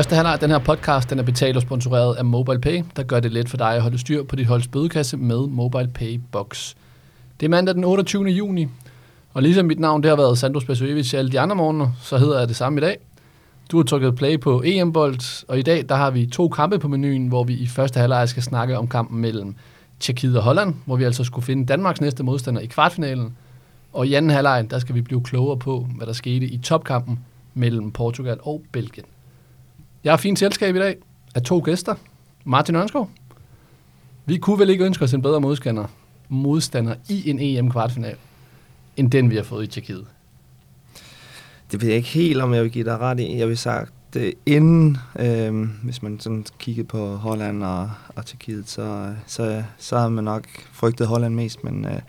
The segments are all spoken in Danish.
Første halvleg af den her podcast den er betalt og sponsoreret af MobilePay, der gør det let for dig at holde styr på dit holds bødekasse med MobilePay Box. Det er mandag den 28. juni, og ligesom mit navn det har været Sandro Spasojevic alle de andre morgener, så hedder jeg det samme i dag. Du har trykket play på EM-bold, og i dag der har vi to kampe på menuen, hvor vi i første halvleg skal snakke om kampen mellem Tjekkiet og Holland, hvor vi altså skulle finde Danmarks næste modstander i kvartfinalen. Og i anden halvleg, der skal vi blive klogere på, hvad der skete i topkampen mellem Portugal og Belgien. Jeg har fint selskab i dag af to gæster. Martin Ørnskov. Vi kunne vel ikke ønske os en bedre modstander, modstander i en EM-kvartfinal, end den vi har fået i Tjekkiet. Det ved jeg ikke helt, om jeg vil give dig ret i. Jeg vil sagt, det inden, øh, hvis man sådan kiggede på Holland og, og Tjekkiet, så, så, så har man nok frygtet Holland mest, men øh,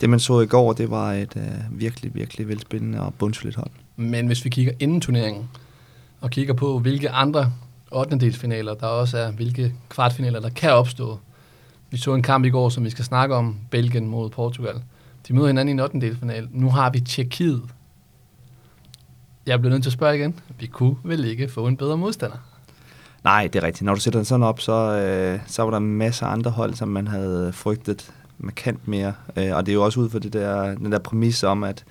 det man så i går, det var et øh, virkelig, virkelig velspillende og bundsligt hold. Men hvis vi kigger inden turneringen, og kigger på, hvilke andre 8. der også er, hvilke kvartfinaler, der kan opstå. Vi så en kamp i går, som vi skal snakke om, Belgien mod Portugal. De møder hinanden i en 8. Nu har vi Tjekkiet. Jeg bliver nødt til at spørge igen. Vi kunne vel ikke få en bedre modstander? Nej, det er rigtigt. Når du sætter den sådan op, så, øh, så var der masser af andre hold, som man havde frygtet markant mere. Øh, og det er jo også ud for det der, den der præmis om, at,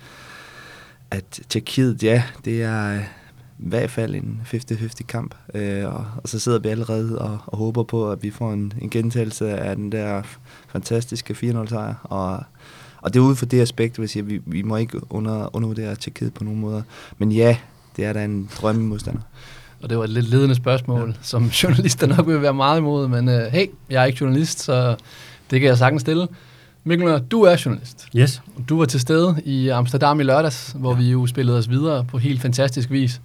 at Tjekkiet, ja, det er, hvert fald en 50-50 kamp. Øh, og, og så sidder vi allerede og, og håber på, at vi får en, en gentagelse af den der fantastiske 4-0-sejr. Og, og det er ud for det aspekt, vil sige, at vi, vi må ikke under, undervurdere Tjekkiet på nogen måder. Men ja, det er da en drømmemodstander. Og det var et lidt ledende spørgsmål, ja. som journalister nok vil være meget imod, men uh, hey, jeg er ikke journalist, så det kan jeg sagtens stille. Mikkel du er journalist. Yes. Du var til stede i Amsterdam i lørdags, hvor ja. vi jo spillede os videre på helt fantastisk vis.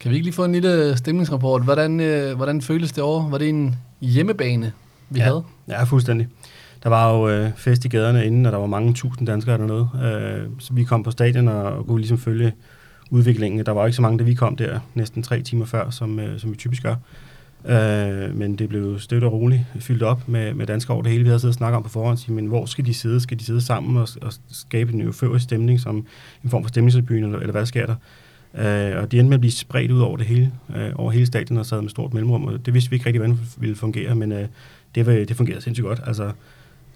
Kan vi ikke lige få en lille stemningsrapport? Hvordan, øh, hvordan føles det over? Var det en hjemmebane, vi ja. havde? Ja, fuldstændig. Der var jo øh, fest i gaderne inden, og der var mange tusind danskere dernede. Øh, så vi kom på stadion og, og kunne ligesom følge udviklingen. Der var ikke så mange, da vi kom der, næsten tre timer før, som, øh, som vi typisk gør. Øh, men det blev stødt og roligt fyldt op med, med danskere over det hele. Vi havde siddet og snakket om på forhånd, sige, men hvor skal de sidde? Skal de sidde sammen og, og skabe en euforisk stemning, som en form for stemningstribune, eller, eller hvad sker der? Øh, og de endte med at blive spredt ud over det hele, øh, over hele stadion og sad med stort mellemrum, og det vidste vi ikke rigtig, hvordan det ville fungere, men øh, det, det fungerede sindssygt godt. Altså,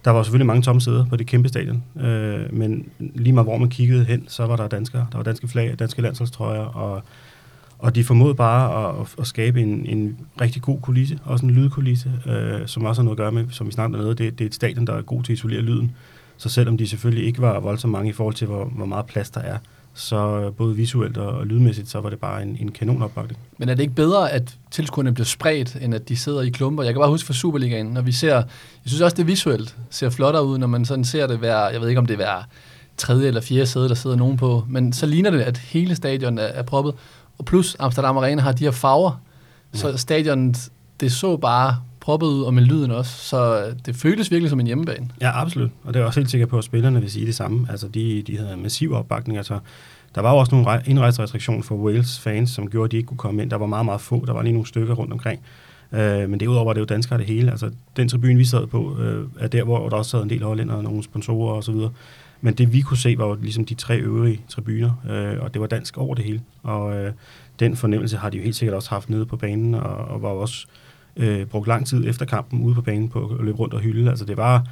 der var selvfølgelig mange tomme sæder på det kæmpe stadion, øh, men lige meget hvor man kiggede hen, så var der danskere. Der var danske flag, danske landsholdstrøjer, og, og de formåede bare at, at, skabe en, en rigtig god kulisse, også en lydkulisse, øh, som også har noget at gøre med, som vi snakker om, det, det er et stadion, der er god til at isolere lyden. Så selvom de selvfølgelig ikke var voldsomt mange i forhold til, hvor, hvor meget plads der er, så både visuelt og lydmæssigt, så var det bare en, en kanonopbakning. Men er det ikke bedre, at tilskuerne bliver spredt, end at de sidder i klumper? Jeg kan bare huske fra Superligaen, når vi ser, jeg synes også, det visuelt ser flottere ud, når man sådan ser det være, jeg ved ikke, om det er tredje eller fjerde sæde, der sidder nogen på, men så ligner det, at hele stadion er, er proppet. Og plus Amsterdam Arena har de her farver, ja. så stadionet, det så bare proppet ud, og med lyden også, så det føles virkelig som en hjemmebane. Ja, absolut, og det er også helt sikkert på, at spillerne vil sige det samme. Altså, de, de havde massiv opbakning, altså der var også nogle indrejserestriktioner for Wales fans, som gjorde, at de ikke kunne komme ind. Der var meget, meget få. Der var lige nogle stykker rundt omkring. Øh, men derudover var det jo danskere det hele. Altså, den tribune, vi sad på, øh, er der, hvor der også sad en del hollænder og nogle sponsorer osv. Men det, vi kunne se, var jo ligesom de tre øvrige tribuner, øh, og det var dansk over det hele. Og øh, den fornemmelse har de jo helt sikkert også haft nede på banen, og, og var også øh, brugt lang tid efter kampen ude på banen på at løbe rundt og hylde. Altså, det var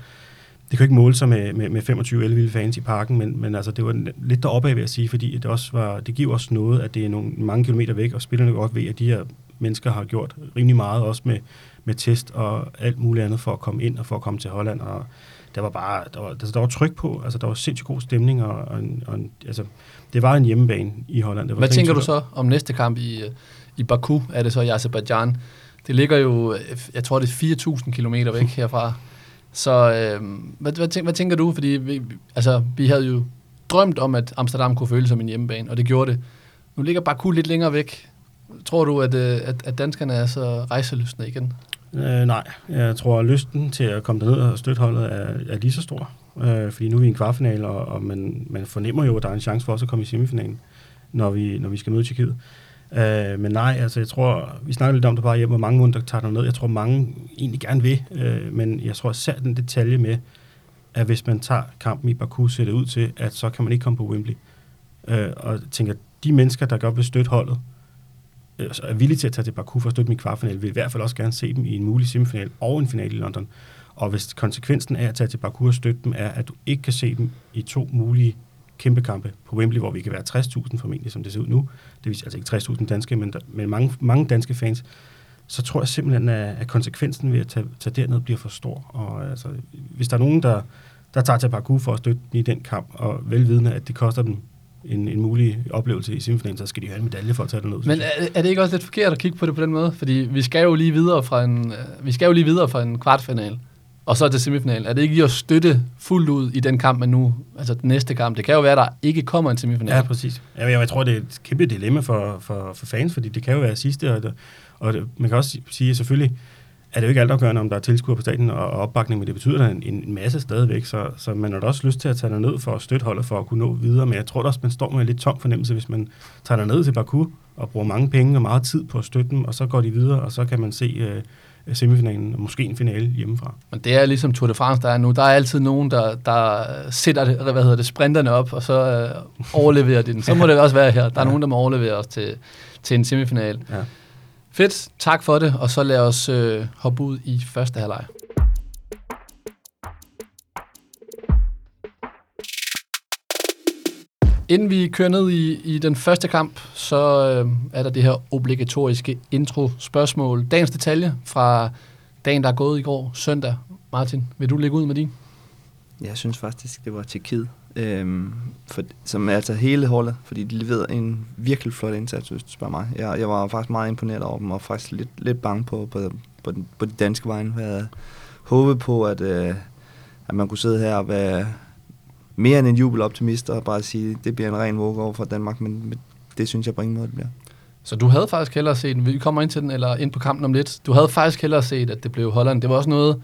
det kan ikke måle sig med, med, med 25 elvilde fans i parken, men, men altså, det var lidt deroppe af, vil jeg sige, fordi det, også var, det giver også noget, at det er nogle, mange kilometer væk, og spillerne godt ved, at de her mennesker har gjort rimelig meget, også med, med test og alt muligt andet for at komme ind og for at komme til Holland, og der var bare, der var, altså, der var tryk på, altså der var sindssygt god stemning, og, og, og altså, det var en hjemmebane i Holland. Det var Hvad tænker du så om næste kamp i, i Baku, er det så i Azerbaijan? Det ligger jo, jeg tror det er 4.000 km væk herfra. Så øh, hvad, hvad, tænker, hvad tænker du? Fordi vi, altså, vi havde jo drømt om, at Amsterdam kunne føles som en hjemmebane, og det gjorde det. Nu ligger Baku lidt længere væk. Tror du, at, øh, at, at danskerne er så rejselystne igen? Øh, nej, jeg tror, at lysten til at komme derned og støtte holdet er, er lige så stor. Øh, fordi nu er vi i en kvartfinal, og, og man, man fornemmer jo, at der er en chance for os at komme i semifinalen, når vi, når vi skal møde Tjekkiet. Øh, men nej, altså jeg tror, vi snakker lidt om det bare hjemme, hvor mange måneder der tager ned. Jeg tror, mange egentlig gerne vil, øh, men jeg tror især den detalje med, at hvis man tager kampen i Baku, ser det ud til, at så kan man ikke komme på Wembley. Øh, og jeg tænker, de mennesker, der godt vil støtte holdet, øh, er villige til at tage til Baku for at støtte dem kvartfinal, vil i hvert fald også gerne se dem i en mulig semifinal og en finale i London. Og hvis konsekvensen af at tage til Baku og støtte dem er, at du ikke kan se dem i to mulige kæmpe kampe på Wembley, hvor vi kan være 60.000 formentlig, som det ser ud nu. Det vil altså ikke 60.000 danske, men, men mange, mange danske fans. Så tror jeg simpelthen, at, konsekvensen ved at tage, tage derned bliver for stor. Og altså, hvis der er nogen, der, der tager til Baku for at støtte i den kamp, og velvidende, at det koster dem en, en mulig oplevelse i semifinalen, så skal de have en medalje for at tage det ned. Men er, er det ikke også lidt forkert at kigge på det på den måde? Fordi vi skal jo lige videre fra en, øh, vi skal jo lige videre fra en kvartfinal og så til semifinalen. Er det ikke lige at støtte fuldt ud i den kamp, man nu, altså den næste kamp? Det kan jo være, at der ikke kommer en semifinal. Ja, præcis. Jeg, jeg, jeg tror, det er et kæmpe dilemma for, for, for fans, fordi det kan jo være sidste, og, det, og det, man kan også sige, selvfølgelig er det jo ikke altafgørende, om der er tilskuer på staten og, og opbakning, men det betyder en, en masse stadigvæk, så, så man har da også lyst til at tage ned for at støtte holdet for at kunne nå videre, men jeg tror da også, man står med en lidt tom fornemmelse, hvis man tager ned til Baku og bruger mange penge og meget tid på at støtte dem, og så går de videre, og så kan man se øh, semifinalen, og måske en finale hjemmefra. Men det er ligesom Tour de France, der er nu. Der er altid nogen, der, der sætter det, hvad hedder det, sprinterne op, og så øh, overleverer de den. Så må det også være her. Der er ja. nogen, der må overlevere os til, til en semifinal. Ja. Fedt, tak for det, og så lad os øh, hoppe ud i første halvleg. Inden vi kører ned i, i den første kamp, så øh, er der det her obligatoriske intro-spørgsmål. Dagens detalje fra dagen, der er gået i går, søndag. Martin, vil du lægge ud med din? Jeg synes faktisk, det var Tjekkiet, øhm, for, som er altså hele holdet, fordi de leverede en virkelig flot indsats, hvis du spørger mig. Jeg, jeg var faktisk meget imponeret over dem, og faktisk lidt, lidt bange på, på, på, den, på de danske vejen. Jeg havde håbet på, at, øh, at man kunne sidde her og være mere end en jubeloptimist og bare sige, det bliver en ren walk over for Danmark, men, det synes jeg på ingen måde, det bliver. Så du havde faktisk hellere set, vi kommer ind til den, eller ind på kampen om lidt, du havde faktisk hellere set, at det blev Holland. Det var også noget,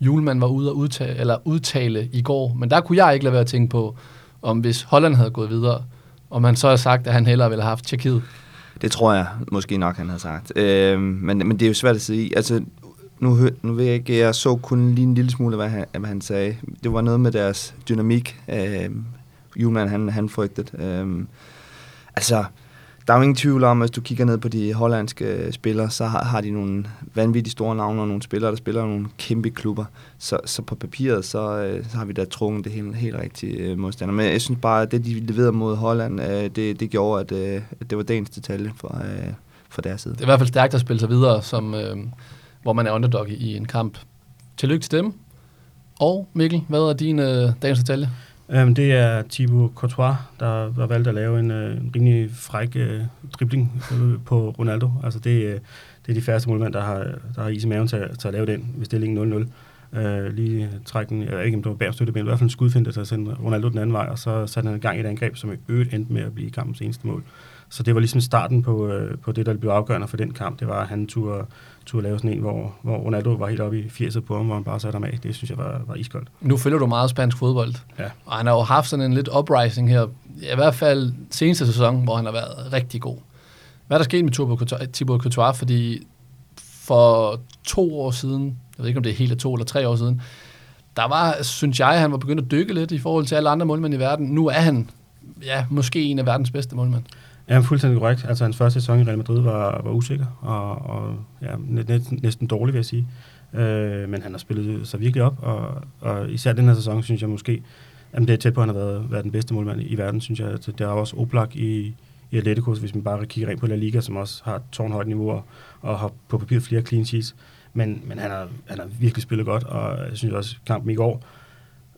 Julemand var ude at udtale, eller udtale i går, men der kunne jeg ikke lade være at tænke på, om hvis Holland havde gået videre, og man så har sagt, at han hellere ville have haft Tjekkiet. Det tror jeg måske nok, han havde sagt. Øh, men, men det er jo svært at sige. Altså, nu, nu ved jeg ikke, jeg så kun lige en lille smule, hvad han, hvad han sagde. Det var noget med deres dynamik. Øh, Julemand, han, han frygtede. Øh, altså, der er jo ingen tvivl om, at hvis du kigger ned på de hollandske øh, spillere, så har, har de nogle vanvittigt store navne og nogle spillere, der spiller nogle kæmpe klubber. Så, så på papiret, så, øh, så har vi da trukket det helt, helt rigtige øh, modstander. Men jeg synes bare, at det, de leverede mod Holland, det, det gjorde, at, at det var dagens detalje for, for deres side. Det er i hvert fald stærkt at spille sig videre, som, øh, hvor man er underdog i, i en kamp. Tillykke til dem. Og Mikkel, hvad er din øh, dagens detalje? Um, det er Thibaut Courtois, der har valgt at lave en, øh, en rimelig fræk øh, dribling øh, på Ronaldo. Altså det, øh, det er de færreste målmænd, der har, der har is i maven til, til at lave den, hvis det 0-0. Uh, lige trække den, jeg ved ikke om det var bærstøtte, men i hvert fald en skudfinde til at sende Ronaldo den anden vej, og så satte han i gang i et angreb, som i øvrigt endte med at blive kampens eneste mål. Så det var ligesom starten på, uh, på det, der blev afgørende for den kamp. Det var, at han turde turde lave sådan en, hvor, hvor Ronaldo var helt oppe i 80'erne på ham, hvor han bare satte ham af. Det synes jeg var, var iskoldt. Nu følger du meget spansk fodbold, ja. og han har jo haft sådan en lidt uprising her, i hvert fald seneste sæson, hvor han har været rigtig god. Hvad er der sket med Thibaut Courtois? Fordi for to år siden, jeg ved ikke om det er helt to eller tre år siden, der var, synes jeg, han var begyndt at dykke lidt i forhold til alle andre målmænd i verden. Nu er han, ja, måske en af verdens bedste målmænd. Ja, fuldstændig korrekt. Altså hans første sæson i Real Madrid var, var usikker, og, og ja, næsten, næsten dårlig, vil jeg sige. Øh, men han har spillet sig virkelig op, og, og især den her sæson, synes jeg måske, at det er tæt på, at han har været, været den bedste målmand i verden, synes jeg. Altså, der er også Oblak i, i Atletico, hvis man bare kigger ind på La Liga, som også har et tårnhøjt niveau og, og har på papir flere clean sheets. Men, men han, har, han har virkelig spillet godt, og jeg synes også, kampen i går,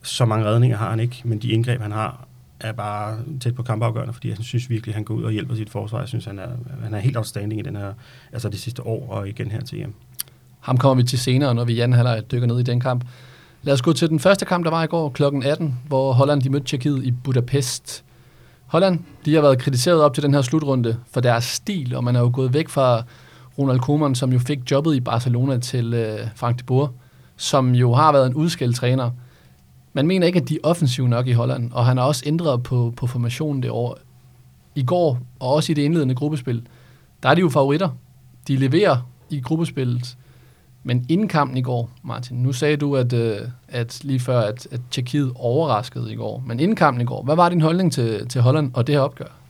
så mange redninger har han ikke, men de indgreb, han har, er bare tæt på kampafgørende, fordi jeg synes virkelig, at han går ud og hjælper sit forsvar. Jeg synes, han er, han er helt outstanding i den her, altså det sidste år og igen her til hjem. Ham kommer vi til senere, når vi i anden halvleg dykker ned i den kamp. Lad os gå til den første kamp, der var i går kl. 18, hvor Holland de mødte Tjekkiet i Budapest. Holland de har været kritiseret op til den her slutrunde for deres stil, og man er jo gået væk fra Ronald Koeman, som jo fik jobbet i Barcelona til øh, Frank de Boer, som jo har været en udskilt træner – man mener ikke, at de er offensive nok i Holland, og han har også ændret på, på formationen det år. I går, og også i det indledende gruppespil, der er de jo favoritter. De leverer i gruppespillet. Men inden kampen i går, Martin, nu sagde du, at, øh, at lige før, at, at Tjekkiet overraskede i går. Men inden kampen i går, hvad var din holdning til, til Holland og det her opgør?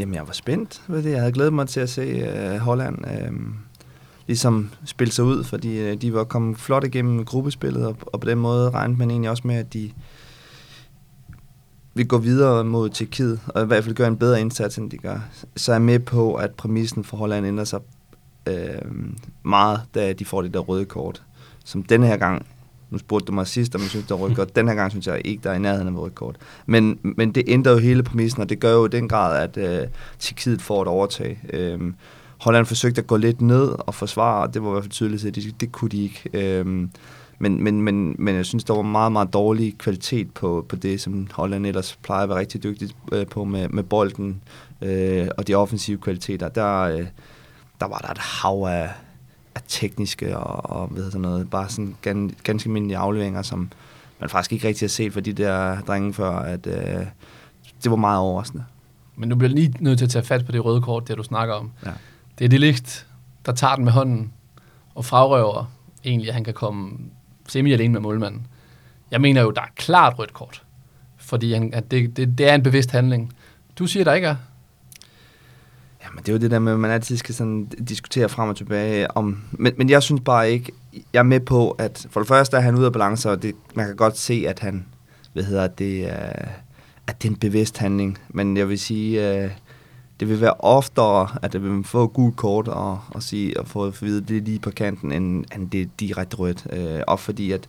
Jamen, jeg var spændt. Ved det. Jeg havde glædet mig til at se øh, Holland øh, ligesom spille sig ud, fordi øh, de var kommet flot igennem gruppespillet, og, og på den måde regnede man egentlig også med, at de vil gå videre mod Tjekkiet, og i hvert fald gøre en bedre indsats, end de gør. Så er jeg med på, at præmissen for Holland ændrer sig øh, meget, da de får det der røde kort. Som den her gang, nu spurgte du mig sidst, om jeg synes, der var rødt. Den her gang synes jeg ikke, der er i nærheden af rødt kort. Men, men det ændrer jo hele præmissen, og det gør jo i den grad, at øh, Tjekkiet får et overtag. Øh, Holland forsøgte at gå lidt ned og forsvare, og det var i hvert fald tydeligt, at det, det kunne de ikke. Øh, men, men, men, men jeg synes, der var meget, meget dårlig kvalitet på, på det, som Holland ellers plejer at være rigtig dygtig øh, på med, med bolden øh, og de offensive kvaliteter. Der, øh, der var der et hav af, tekniske og, og ved sådan noget, bare sådan gan, ganske almindelige afleveringer, som man faktisk ikke rigtig har set for de der drenge før, at øh, det var meget overraskende. Men nu bliver lige nødt til at tage fat på det røde kort, det du snakker om. Ja. Det er det ligt, der tager den med hånden og fragrøver egentlig, at han kan komme semi alene med målmanden. Jeg mener jo, der er klart rødt kort. Fordi han, at det, det, det er en bevidst handling. Du siger, der ikke er. Jamen, det er jo det der med, at man altid skal sådan diskutere frem og tilbage om... Men, men jeg synes bare ikke... Jeg er med på, at for det første er han ude af balance, og det, man kan godt se, at han... Hvad hedder det? Uh, at det er en bevidst handling. Men jeg vil sige... Uh, det vil være oftere, at det vil få gul kort og, og, sige, og få at vide, at det er lige på kanten, end, end det er direkte rødt. Øh, og fordi at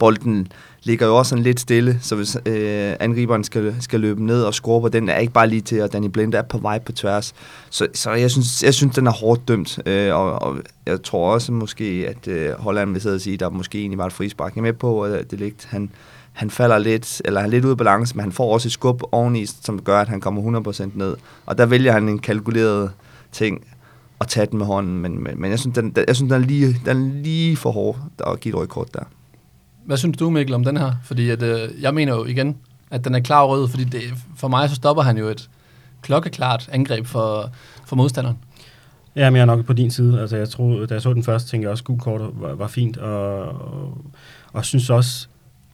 bolden ligger jo også sådan lidt stille, så hvis øh, angriberen skal, skal løbe ned og score på den, er ikke bare lige til, at Danny Blind er på vej på tværs. Så, så jeg, synes, jeg synes, den er hårdt dømt, øh, og, og jeg tror også måske, at øh, Holland vil sidde og sige, at der måske egentlig var et frispark. Jeg er med på, at det ligger, han, han falder lidt, eller han er lidt ude af balance, men han får også et skub oveni, som gør, at han kommer 100% ned. Og der vælger han en kalkuleret ting at tage den med hånden, men, men, men jeg synes, den, jeg synes, den, er lige, den er lige for hård at give et rødt kort der. Hvad synes du, Mikkel, om den her? Fordi at, øh, jeg mener jo igen, at den er klar rød, fordi det, for mig så stopper han jo et klokkeklart angreb for, for modstanderen. Ja, men jeg er nok på din side. Altså, jeg tror, da jeg så den første, tænkte jeg også, at kort var, var fint, og, og, og synes også,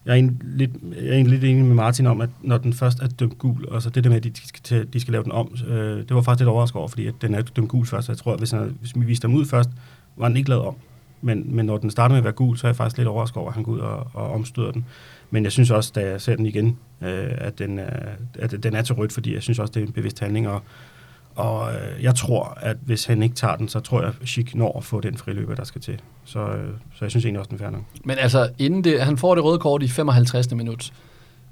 jeg er, en, lidt, jeg er egentlig lidt enig med Martin om, at når den først er dømt gul, og altså det der med, at de skal, de skal lave den om, øh, det var faktisk lidt overrasket over, fordi at den er dømt gul først. Jeg tror, at hvis, han, hvis vi viste dem ud først, var den ikke lavet om. Men, men når den starter med at være gul, så er jeg faktisk lidt overrasket over, at han går ud og, og omstøder den. Men jeg synes også, da jeg ser den igen, øh, at, den er, at den er til rødt, fordi jeg synes også, det er en bevidst handling, og og øh, jeg tror, at hvis han ikke tager den, så tror jeg, at Schick når at få den friløber, der skal til. Så, øh, så jeg synes egentlig også, den er nok. Men altså, inden det, han får det røde kort i 55. minut.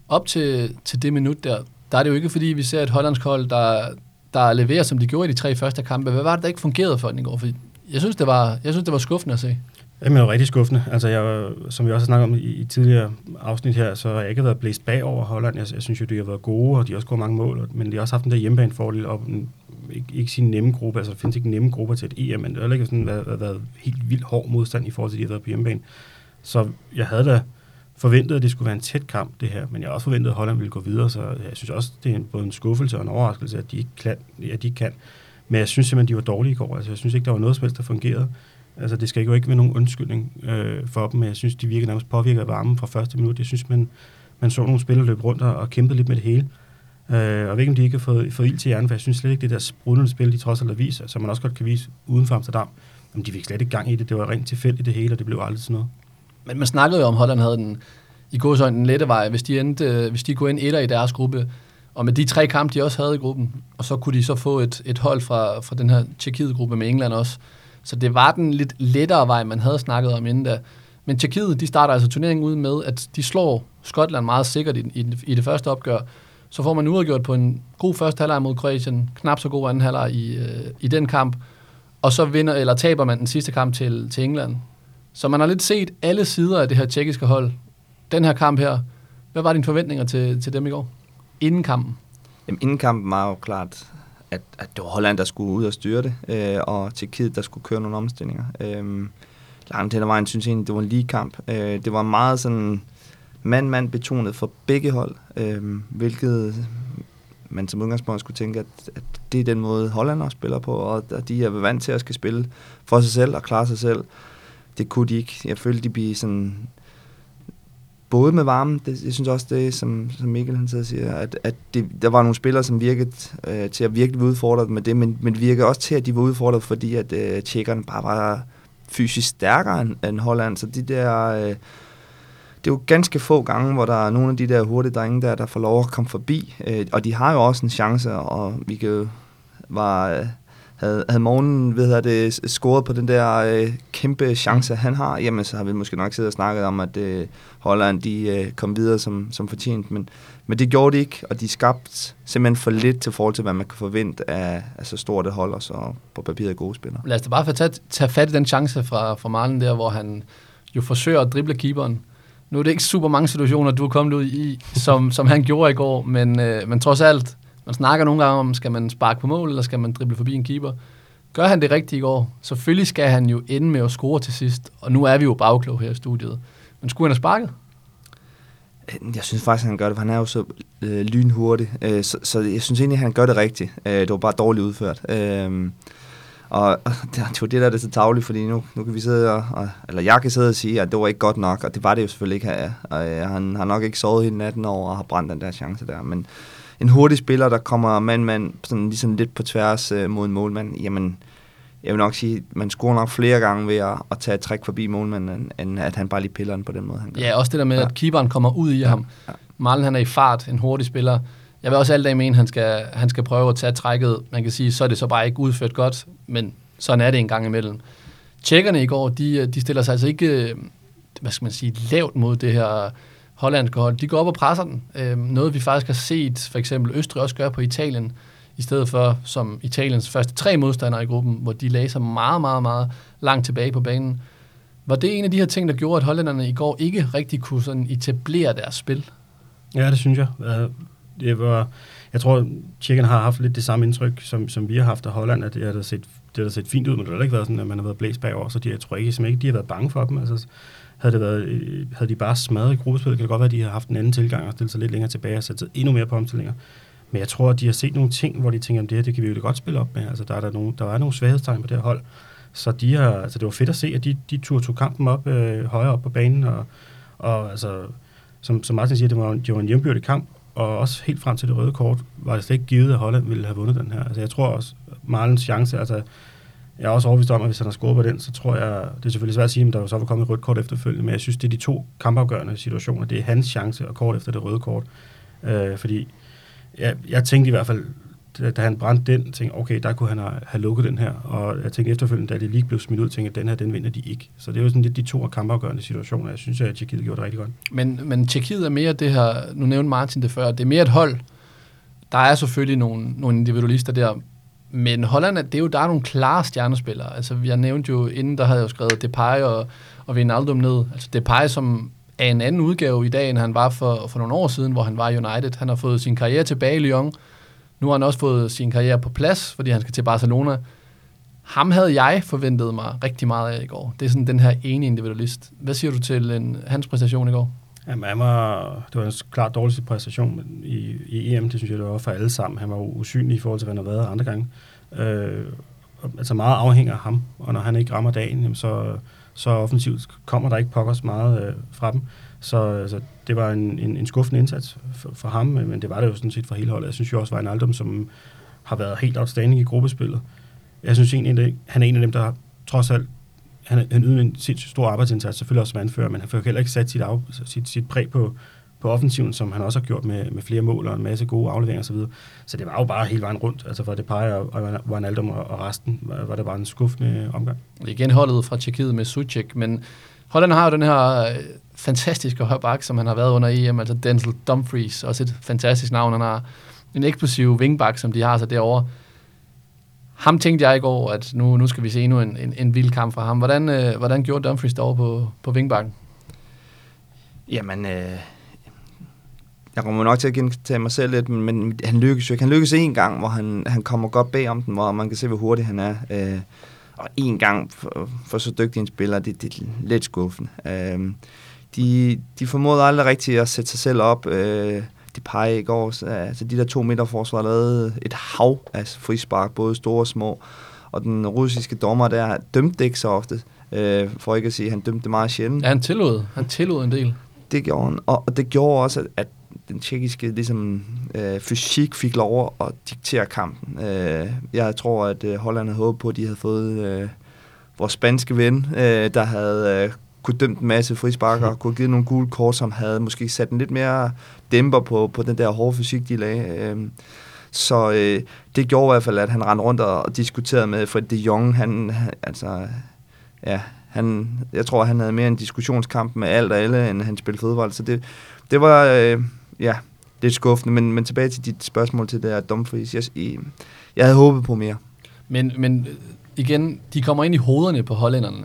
Op til, til det minut der, der er det jo ikke, fordi vi ser et hollandsk hold, der, der leverer, som de gjorde i de tre første kampe. Hvad var det, der ikke fungerede for den i går? For jeg synes, det var, jeg synes, det var skuffende at se. Jamen, det var rigtig skuffende. Altså, jeg, som vi også har snakket om i, i tidligere afsnit her, så har jeg ikke været blæst bag over Holland. Jeg, jeg synes jo, de har været gode, og de har også gået mange mål, men de har også haft den der hjemmebanefordel, og en, ikke, ikke sin nemme gruppe, altså der findes ikke nemme grupper til et EM, men det har ikke sådan været, været helt vildt hård modstand i forhold til, at de har været på hjemmebane. Så jeg havde da forventet, at det skulle være en tæt kamp, det her, men jeg har også forventet, at Holland ville gå videre, så jeg synes også, det er en, både en skuffelse og en overraskelse, at de ikke kan. At de ikke kan. Men jeg synes simpelthen, de var dårlige i går. Altså, jeg synes ikke, der var noget som helst, der fungerede. Altså, det skal jo ikke være nogen undskyldning øh, for dem, men jeg synes, de virker nærmest påvirket af varmen fra første minut. Jeg synes, man, man så nogle spillere løbe rundt og, og kæmpede lidt med det hele. Øh, og jeg ved ikke, om de ikke har fået, fået ild til hjernen, for jeg synes slet ikke, det der sprudlende spil, de trods alt har vist, som man også godt kan vise uden for Amsterdam, jamen, de fik slet ikke gang i det. Det var rent tilfældigt det hele, og det blev aldrig sådan noget. Men man snakkede jo om, at Holland havde den, i går så en lette vej, hvis de, endte, øh, hvis de kunne ind etter i deres gruppe, og med de tre kampe, de også havde i gruppen, og så kunne de så få et, et hold fra, fra den her Tjekkiet-gruppe med England også. Så det var den lidt lettere vej, man havde snakket om inden da. Men Tjekkiet, de starter altså turneringen ud med, at de slår Skotland meget sikkert i, i, i det første opgør. Så får man udgjort på en god første halvleg mod Kroatien, knap så god anden halvleg i, øh, i den kamp, og så vinder eller taber man den sidste kamp til, til England. Så man har lidt set alle sider af det her tjekkiske hold. Den her kamp her, hvad var dine forventninger til, til dem i går? Inden kampen? Jamen, inden kampen var jo klart, at, at det var Holland, der skulle ud og styre det, øh, og Tjekkiet, der skulle køre nogle omstillinger. Øh, langt hen ad vejen synes jeg egentlig, det var en lige kamp. Øh, det var meget sådan mand-mand betonet for begge hold, øh, hvilket man som udgangspunkt skulle tænke, at, at det er den måde, Holland også spiller på, og at de er vant til at skal spille for sig selv og klare sig selv. Det kunne de ikke. Jeg følte, de blev sådan både med varmen, det, jeg synes også det, som, som Mikkel han sidder siger, at, at det, der var nogle spillere, som virkede øh, til at virkelig være udfordret med det, men, men virkede også til, at de var udfordret, fordi at øh, tjekkerne bare var fysisk stærkere end, end Holland, så de der... Øh, det er jo ganske få gange, hvor der er nogle af de der hurtige drenge der, der får lov at komme forbi. Øh, og de har jo også en chance, og vi kan var, øh, havde, havde morgen ved at det, scoret på den der øh, kæmpe chance, han har, jamen så har vi måske nok siddet og snakket om, at øh, Holland de øh, kom videre som, som fortjent, men, men det gjorde de ikke, og de skabte simpelthen for lidt til forhold til, hvad man kan forvente af, af så stort et hold, og så på papiret gode spillere. Lad os da bare tage, tage fat i den chance fra, fra Marlen der, hvor han jo forsøger at drible keeperen, nu er det ikke super mange situationer, du er kommet ud i, som, som han gjorde i går, men, øh, men trods alt, man snakker nogle gange om, skal man sparke på mål, eller skal man drible forbi en keeper. Gør han det rigtigt i går, selvfølgelig skal han jo ende med at score til sidst, og nu er vi jo bagklog her i studiet. Men skulle han have sparket? Jeg synes faktisk, at han gør det, for han er jo så øh, lynhurtig, øh, så, så jeg synes egentlig, at han gør det rigtigt. Øh, det var bare dårligt udført. Øh, og, det, var det, der er det så tavligt, fordi nu, nu kan vi sidde og, og, eller jeg kan sidde og sige, at det var ikke godt nok, og det var det jo selvfølgelig ikke. Her. Og, øh, han har nok ikke sovet hele natten over og har brændt den der chance der, men en hurtig spiller, der kommer mand-mand sådan ligesom lidt på tværs øh, mod en målmand, jamen, jeg vil nok sige, man scorer nok flere gange ved at, at tage et træk forbi målmanden, end at han bare lige piller den på den måde. Han gør. Ja, også det der med, ja. at keeperen kommer ud i ja. ham. Ja. Marlen han er i fart, en hurtig spiller. Jeg vil også alle dage mene, at han skal, han skal prøve at tage trækket. Man kan sige, så er det så bare ikke udført godt, men sådan er det en gang imellem. Tjekkerne i går, de, de stiller sig altså ikke, hvad skal man sige, lavt mod det her hollandske hold. De går op og presser den. Øh, noget vi faktisk har set, for eksempel Østrig også gøre på Italien, i stedet for som Italiens første tre modstandere i gruppen, hvor de lagde sig meget, meget, meget langt tilbage på banen. Var det en af de her ting, der gjorde, at hollænderne i går ikke rigtig kunne sådan etablere deres spil? Ja, det synes jeg. Øh, det var, jeg tror, Tjekken har haft lidt det samme indtryk, som, som vi har haft af Holland, at det har set, det har set fint ud, men det har ikke været sådan, at man har været blæst bagover, så de, jeg tror ikke, ikke, de har været bange for dem. Altså, havde, det været, øh, havde de bare smadret i gruppespillet, kan det godt være, at de har haft en anden tilgang og stillet sig lidt længere tilbage og sat sig endnu mere på omstillinger. Men jeg tror, at de har set nogle ting, hvor de tænker, at det her, det kan vi jo godt spille op med. Altså, der er, der, nogle, der er nogle svaghedstegn på det her hold. Så de har, altså, det var fedt at se, at de, de tur tog kampen op øh, højere op på banen. Og, og altså, som, som Martin siger, det var, det var en hjembyrdig kamp. Og også helt frem til det røde kort, var det slet ikke givet, at Holland ville have vundet den her. Altså, jeg tror også, Marlens chance, altså, jeg er også overbevist om, at hvis han har scoret på den, så tror jeg, det er selvfølgelig svært at sige, men der så vil kommet et rødt kort efterfølgende, men jeg synes, det er de to kampafgørende situationer. Det er hans chance og kort efter det røde kort. Øh, fordi jeg, jeg tænkte i hvert fald, da han brændte den, tænkte okay, der kunne han have, have lukket den her. Og jeg tænkte efterfølgende, da det lige blev smidt ud, tænkte at den her, den vinder de ikke. Så det er jo sådan lidt de to kampafgørende situationer. Jeg synes, at Tjekkiet gjorde det rigtig godt. Men, men Tjekkiet er mere det her, nu nævnte Martin det før, det er mere et hold. Der er selvfølgelig nogle, nogle individualister der, men Holland, det er jo, der er nogle klare stjernespillere. Altså, jeg nævnte jo, inden der havde jeg jo skrevet Depay og, og Wijnaldum ned. Altså, Depay, som er en anden udgave i dag, end han var for, for nogle år siden, hvor han var i United. Han har fået sin karriere tilbage i Lyon. Nu har han også fået sin karriere på plads, fordi han skal til Barcelona. Ham havde jeg forventet mig rigtig meget af i går. Det er sådan den her ene individualist. Hvad siger du til en, hans præstation i går? Jamen, han var, det var en klart dårligste præstation i, i EM, det synes jeg, det var for alle sammen. Han var usynlig i forhold til, hvad han har været andre gange. Øh, altså meget afhænger af ham, og når han ikke rammer dagen, jamen så, så offensivt kommer der ikke pokkers meget øh, fra dem. Så altså, det var en, en, en skuffende indsats for, for ham, øh, men det var det jo sådan set for hele holdet. Jeg synes jo også, at Aldum, som har været helt outstanding i gruppespillet, jeg synes egentlig, han er en af dem, der trods alt han, han yder en sindssygt stor arbejdsindsats, selvfølgelig også som anfører, men han får heller ikke sat sit, af, altså sit, sit præg på, på offensiven, som han også har gjort med, med flere mål og en masse gode afleveringer osv. Så, så det var jo bare hele vejen rundt, altså for det peger og Wijnaldum og, og resten, var, var det bare en skuffende omgang. Igen holdet fra Tjekkiet med Suchek, men Holland har jo den her øh, fantastiske højbak, som han har været under EM, altså Denzel Dumfries, også et fantastisk navn. Han har en eksplosiv wingback, som de har så derovre ham tænkte jeg i går, at nu, nu skal vi se endnu en, en, en vild kamp fra ham. Hvordan, øh, hvordan gjorde Dumfries derovre på, på vingbakken? Jamen, øh, jeg kommer nok til at gentage mig selv lidt, men, men han lykkes jo ikke. Han lykkes en gang, hvor han, han kommer godt bag om den, hvor man kan se, hvor hurtig han er. Øh, og en gang for, for så dygtig en spiller, det, det er lidt skuffende. Øh, de, de formåede aldrig rigtigt at sætte sig selv op. Øh, Depay i går, så, altså de der to meter forsvar lavede et hav af frispark, både store og små, og den russiske dommer der dømte ikke så ofte, øh, for ikke at sige, han dømte meget sjældent. Ja, han tillod, han tillod en del. det gjorde han. Og, og det gjorde også, at, at den tjekkiske ligesom, øh, fysik fik lov at diktere kampen. Øh, jeg tror, at øh, Holland havde håbet på, at de havde fået øh, vores spanske ven, øh, der havde øh, kunne dømt en masse frisparker, mm. kunne give nogle gule kort, som havde måske sat en lidt mere dæmper på, på den der hårde fysik, de lagde. Øh, så øh, det gjorde i hvert fald, at han rendte rundt og, og diskuterede med Fred de Jong. Han, altså, ja, han, jeg tror, han havde mere en diskussionskamp med alt og alle, end han spillede fodbold. Så det, det var, øh, ja, det er skuffende. Men, men tilbage til dit spørgsmål til det her Dumfries. Jeg, jeg havde håbet på mere. Men, men igen, de kommer ind i hovederne på hollænderne.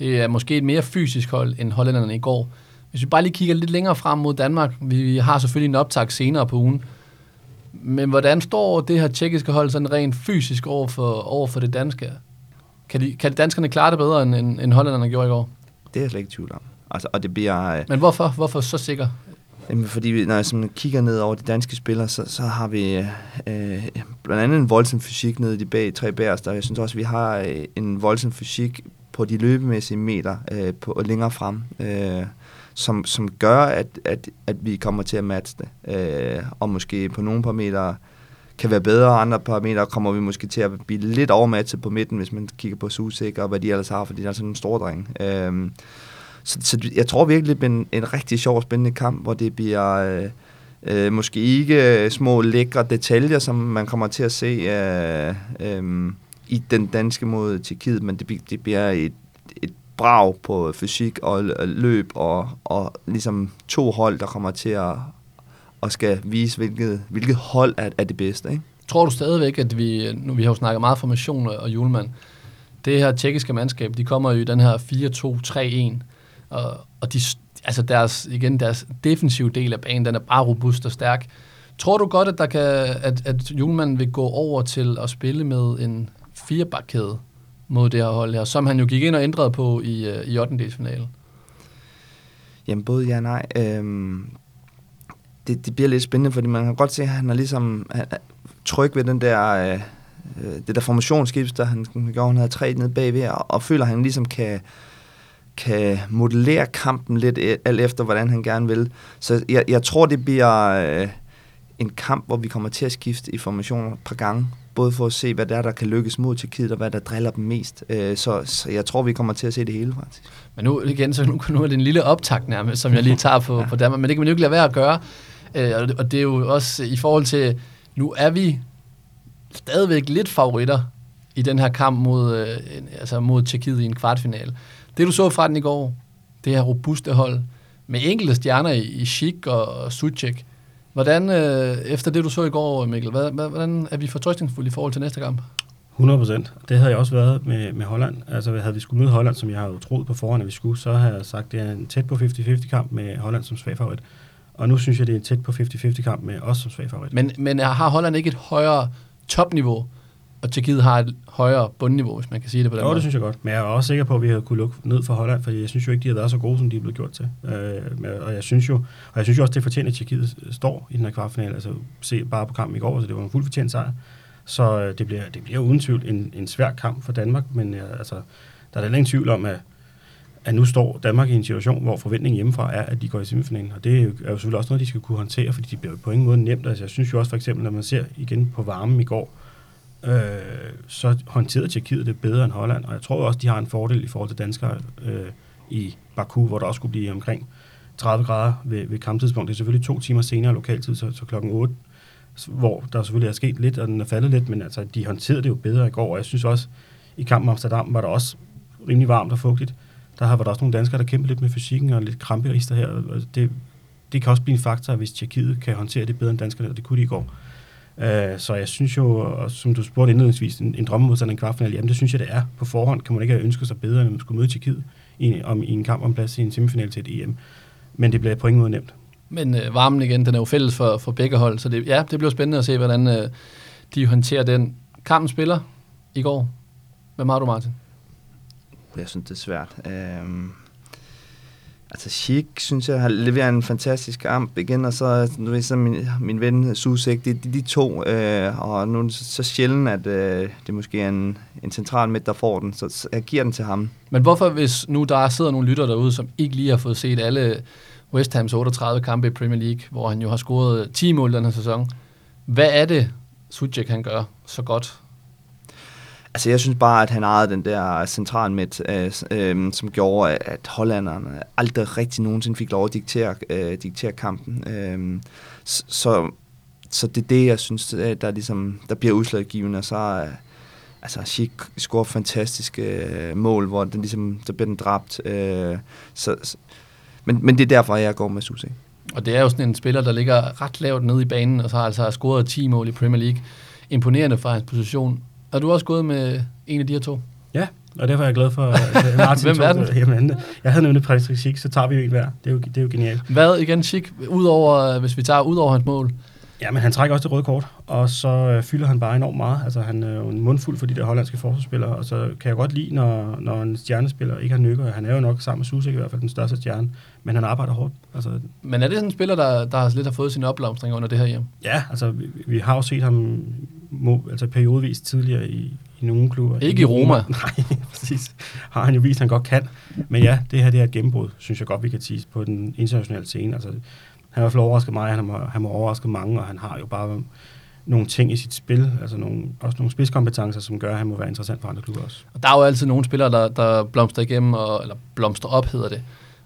Det er måske et mere fysisk hold, end hollænderne i går. Hvis vi bare lige kigger lidt længere frem mod Danmark, vi har selvfølgelig en optag senere på ugen, men hvordan står det her tjekkiske hold sådan rent fysisk over for, over for det danske? Kan, de, kan danskerne klare det bedre, end, end, end hollænderne gjorde i går? Det er jeg slet ikke tvivl om. Altså, og det bliver, øh, Men hvorfor? Hvorfor så sikker? Jamen, fordi når jeg sådan kigger ned over de danske spillere, så, så har vi øh, blandt andet en voldsom fysik nede i de bag, tre bagerste, og jeg synes også, vi har øh, en voldsom fysik på de løbemæssige meter øh, på, og længere frem. Øh, som, som gør, at, at, at vi kommer til at matche det. Øh, og måske på nogle parametre kan være bedre, og andre parametre kommer vi måske til at blive lidt overmatchet på midten, hvis man kigger på Susik og hvad de ellers har, fordi de er sådan en stor dreng. Øh, så, så jeg tror virkelig, det bliver en, en rigtig sjov og spændende kamp, hvor det bliver øh, øh, måske ikke små lækre detaljer, som man kommer til at se øh, øh, i den danske mod Tjekkiet, men det, det bliver et brag på fysik og løb, og, og ligesom to hold, der kommer til at, og skal vise, hvilket, hvilket hold er, er det bedste. Ikke? Tror du stadigvæk, at vi, nu vi har jo snakket meget formation og julemand, det her tjekkiske mandskab, de kommer jo i den her 4-2-3-1, og, og de, altså deres, igen, deres defensive del af banen, den er bare robust og stærk. Tror du godt, at, der kan, at, at Julemand vil gå over til at spille med en firebakkæde? mod det her hold her, som han jo gik ind og ændrede på i, øh, i 8. delsfinalen? Jamen både ja og nej. Øhm, det, det bliver lidt spændende, fordi man kan godt se, at han er ligesom han er tryg ved den der, øh, øh det der formationsskift, der han gjorde, han havde tre nede bagved, og, og føler, at han ligesom kan, kan modellere kampen lidt øh, alt efter, hvordan han gerne vil. Så jeg, jeg tror, det bliver øh, en kamp, hvor vi kommer til at skifte i formationer et par gange, både for at se, hvad der er, der kan lykkes mod Tyrkiet, og hvad der driller dem mest. Øh, så, så jeg tror, vi kommer til at se det hele, faktisk. Men nu igen, så nu, nu er det en lille optakt nærmest, som jeg lige tager på, ja. på Danmark, men det kan man jo ikke lade være at gøre. Øh, og det er jo også i forhold til, nu er vi stadigvæk lidt favoritter i den her kamp mod, øh, altså mod Tjekkiet i en kvartfinale. Det du så fra den i går, det her robuste hold, med enkelte stjerner i, i Schick og, og Suchek, Hvordan, øh, efter det du så i går, Mikkel, hvad, hvordan er vi fortrøstningsfulde i forhold til næste kamp? 100 procent. Det havde jeg også været med, med Holland. Altså havde vi skulle møde Holland, som jeg havde troet på forhånd, at vi skulle, så havde jeg sagt, at det er en tæt på 50-50 kamp med Holland som svag favorit. Og nu synes jeg, det er en tæt på 50-50 kamp med os som svag favorit. Men, men har Holland ikke et højere topniveau og Tjekkiet har et højere bundniveau, hvis man kan sige det på den jo, måde. det synes jeg godt. Men jeg er også sikker på, at vi har kunne lukke ned for Holland, for jeg synes jo ikke, de har været så gode, som de er blevet gjort til. Øh, og jeg synes jo, og jeg synes jo også, det fortjener, at Tjekkiet står i den her kvartfinale. Altså se bare på kampen i går, så det var en fuldt fortjent sejr. Så øh, det bliver, det bliver uden tvivl en, en svær kamp for Danmark, men øh, altså, der er ingen tvivl om, at at nu står Danmark i en situation, hvor forventningen hjemmefra er, at de går i semifinalen. Og det er er jo selvfølgelig også noget, de skal kunne håndtere, fordi de bliver på ingen måde nemt. Altså, jeg synes jo også for eksempel, når man ser igen på varmen i går, øh, så håndterede Tjekkiet det bedre end Holland, og jeg tror også, de har en fordel i forhold til danskere øh, i Baku, hvor der også skulle blive omkring 30 grader ved, ved kamptidspunkt. Det er selvfølgelig to timer senere lokaltid, så, så klokken 8, hvor der selvfølgelig er sket lidt, og den er faldet lidt, men altså, de håndterede det jo bedre i går, og jeg synes også, i kampen om Amsterdam var der også rimelig varmt og fugtigt. Der har var der også nogle danskere, der kæmpede lidt med fysikken og lidt kramperister her. Det, det kan også blive en faktor, hvis Tjekkiet kan håndtere det bedre end danskerne, og det kunne de i går. Øh, så jeg synes jo, som du spurgte indledningsvis, en, en drømmemodstander i en kvartfinale, jamen det synes jeg, det er. På forhånd kan man ikke have ønsket sig bedre, end man skulle møde Tjekkiet i, om, i en kamp om plads i en semifinal til et EM. Men det bliver på ingen måde nemt. Men øh, varmen igen, den er jo fælles for, for begge hold, så det, ja, det bliver spændende at se, hvordan øh, de håndterer den. Kampen spiller i går. Hvem har du, Martin? Jeg synes, det er svært. Øhm, Altså Chic, synes jeg, har leveret en fantastisk kamp igen, og så, du ved, så min, min ven Susek, de, de, de to, øh, og nu er det så, så sjældent, at øh, det måske er en, en central midt, der får den, så, så jeg giver den til ham. Men hvorfor, hvis nu der sidder nogle lytter derude, som ikke lige har fået set alle West Hams 38 kampe i Premier League, hvor han jo har scoret 10 mål den her sæson. Hvad er det, Suchek han gør så godt? Altså, jeg synes bare, at han ejede den der central midt, øh, øh, som gjorde, at hollanderne aldrig rigtig nogensinde fik lov at diktere, øh, diktere kampen. Øh, så, så det er det, jeg synes, øh, der, ligesom, der bliver udslaggivende, og så øh, altså, Schick scorer fantastiske øh, mål, hvor den ligesom, der bliver den dræbt. Øh, så, men, men det er derfor, jeg går med Susi. Og det er jo sådan en spiller, der ligger ret lavt nede i banen, og så har altså scoret 10 mål i Premier League. Imponerende fra hans position. Er du også gået med en af de her to? Ja, og derfor er jeg glad for at Martin Hvem er den? Jamen, jeg havde nemlig Patrick Schick, så tager vi jo en hver. Det er jo, det er jo genialt. Hvad igen, Schick, udover, hvis vi tager ud over hans mål? Ja, men han trækker også det røde kort, og så øh, fylder han bare enormt meget. Altså, han er jo en mundfuld for de der hollandske forsvarsspillere, og så kan jeg godt lide, når, når en stjernespiller ikke har nykker. Han er jo nok sammen med Susik i hvert fald den største stjerne, men han arbejder hårdt. Altså, Men er det sådan en spiller, der, der lidt har fået sin opblomstring under det her hjem? ja, altså, vi, vi har jo set ham må, altså, periodvis tidligere i, i nogle klubber. Ikke i Roma. Nej, præcis. Har han jo vist, at han godt kan. Men ja, det her det er et gennembrud, synes jeg godt, vi kan sige på den internationale scene. Altså, han har i overrasket mig, han har, han har overrasket mange, og han har jo bare nogle ting i sit spil, altså nogle, også nogle spidskompetencer, som gør, at han må være interessant for andre klubber også. Og der er jo altid nogle spillere, der, der blomster igennem, og, eller blomster op, hedder det.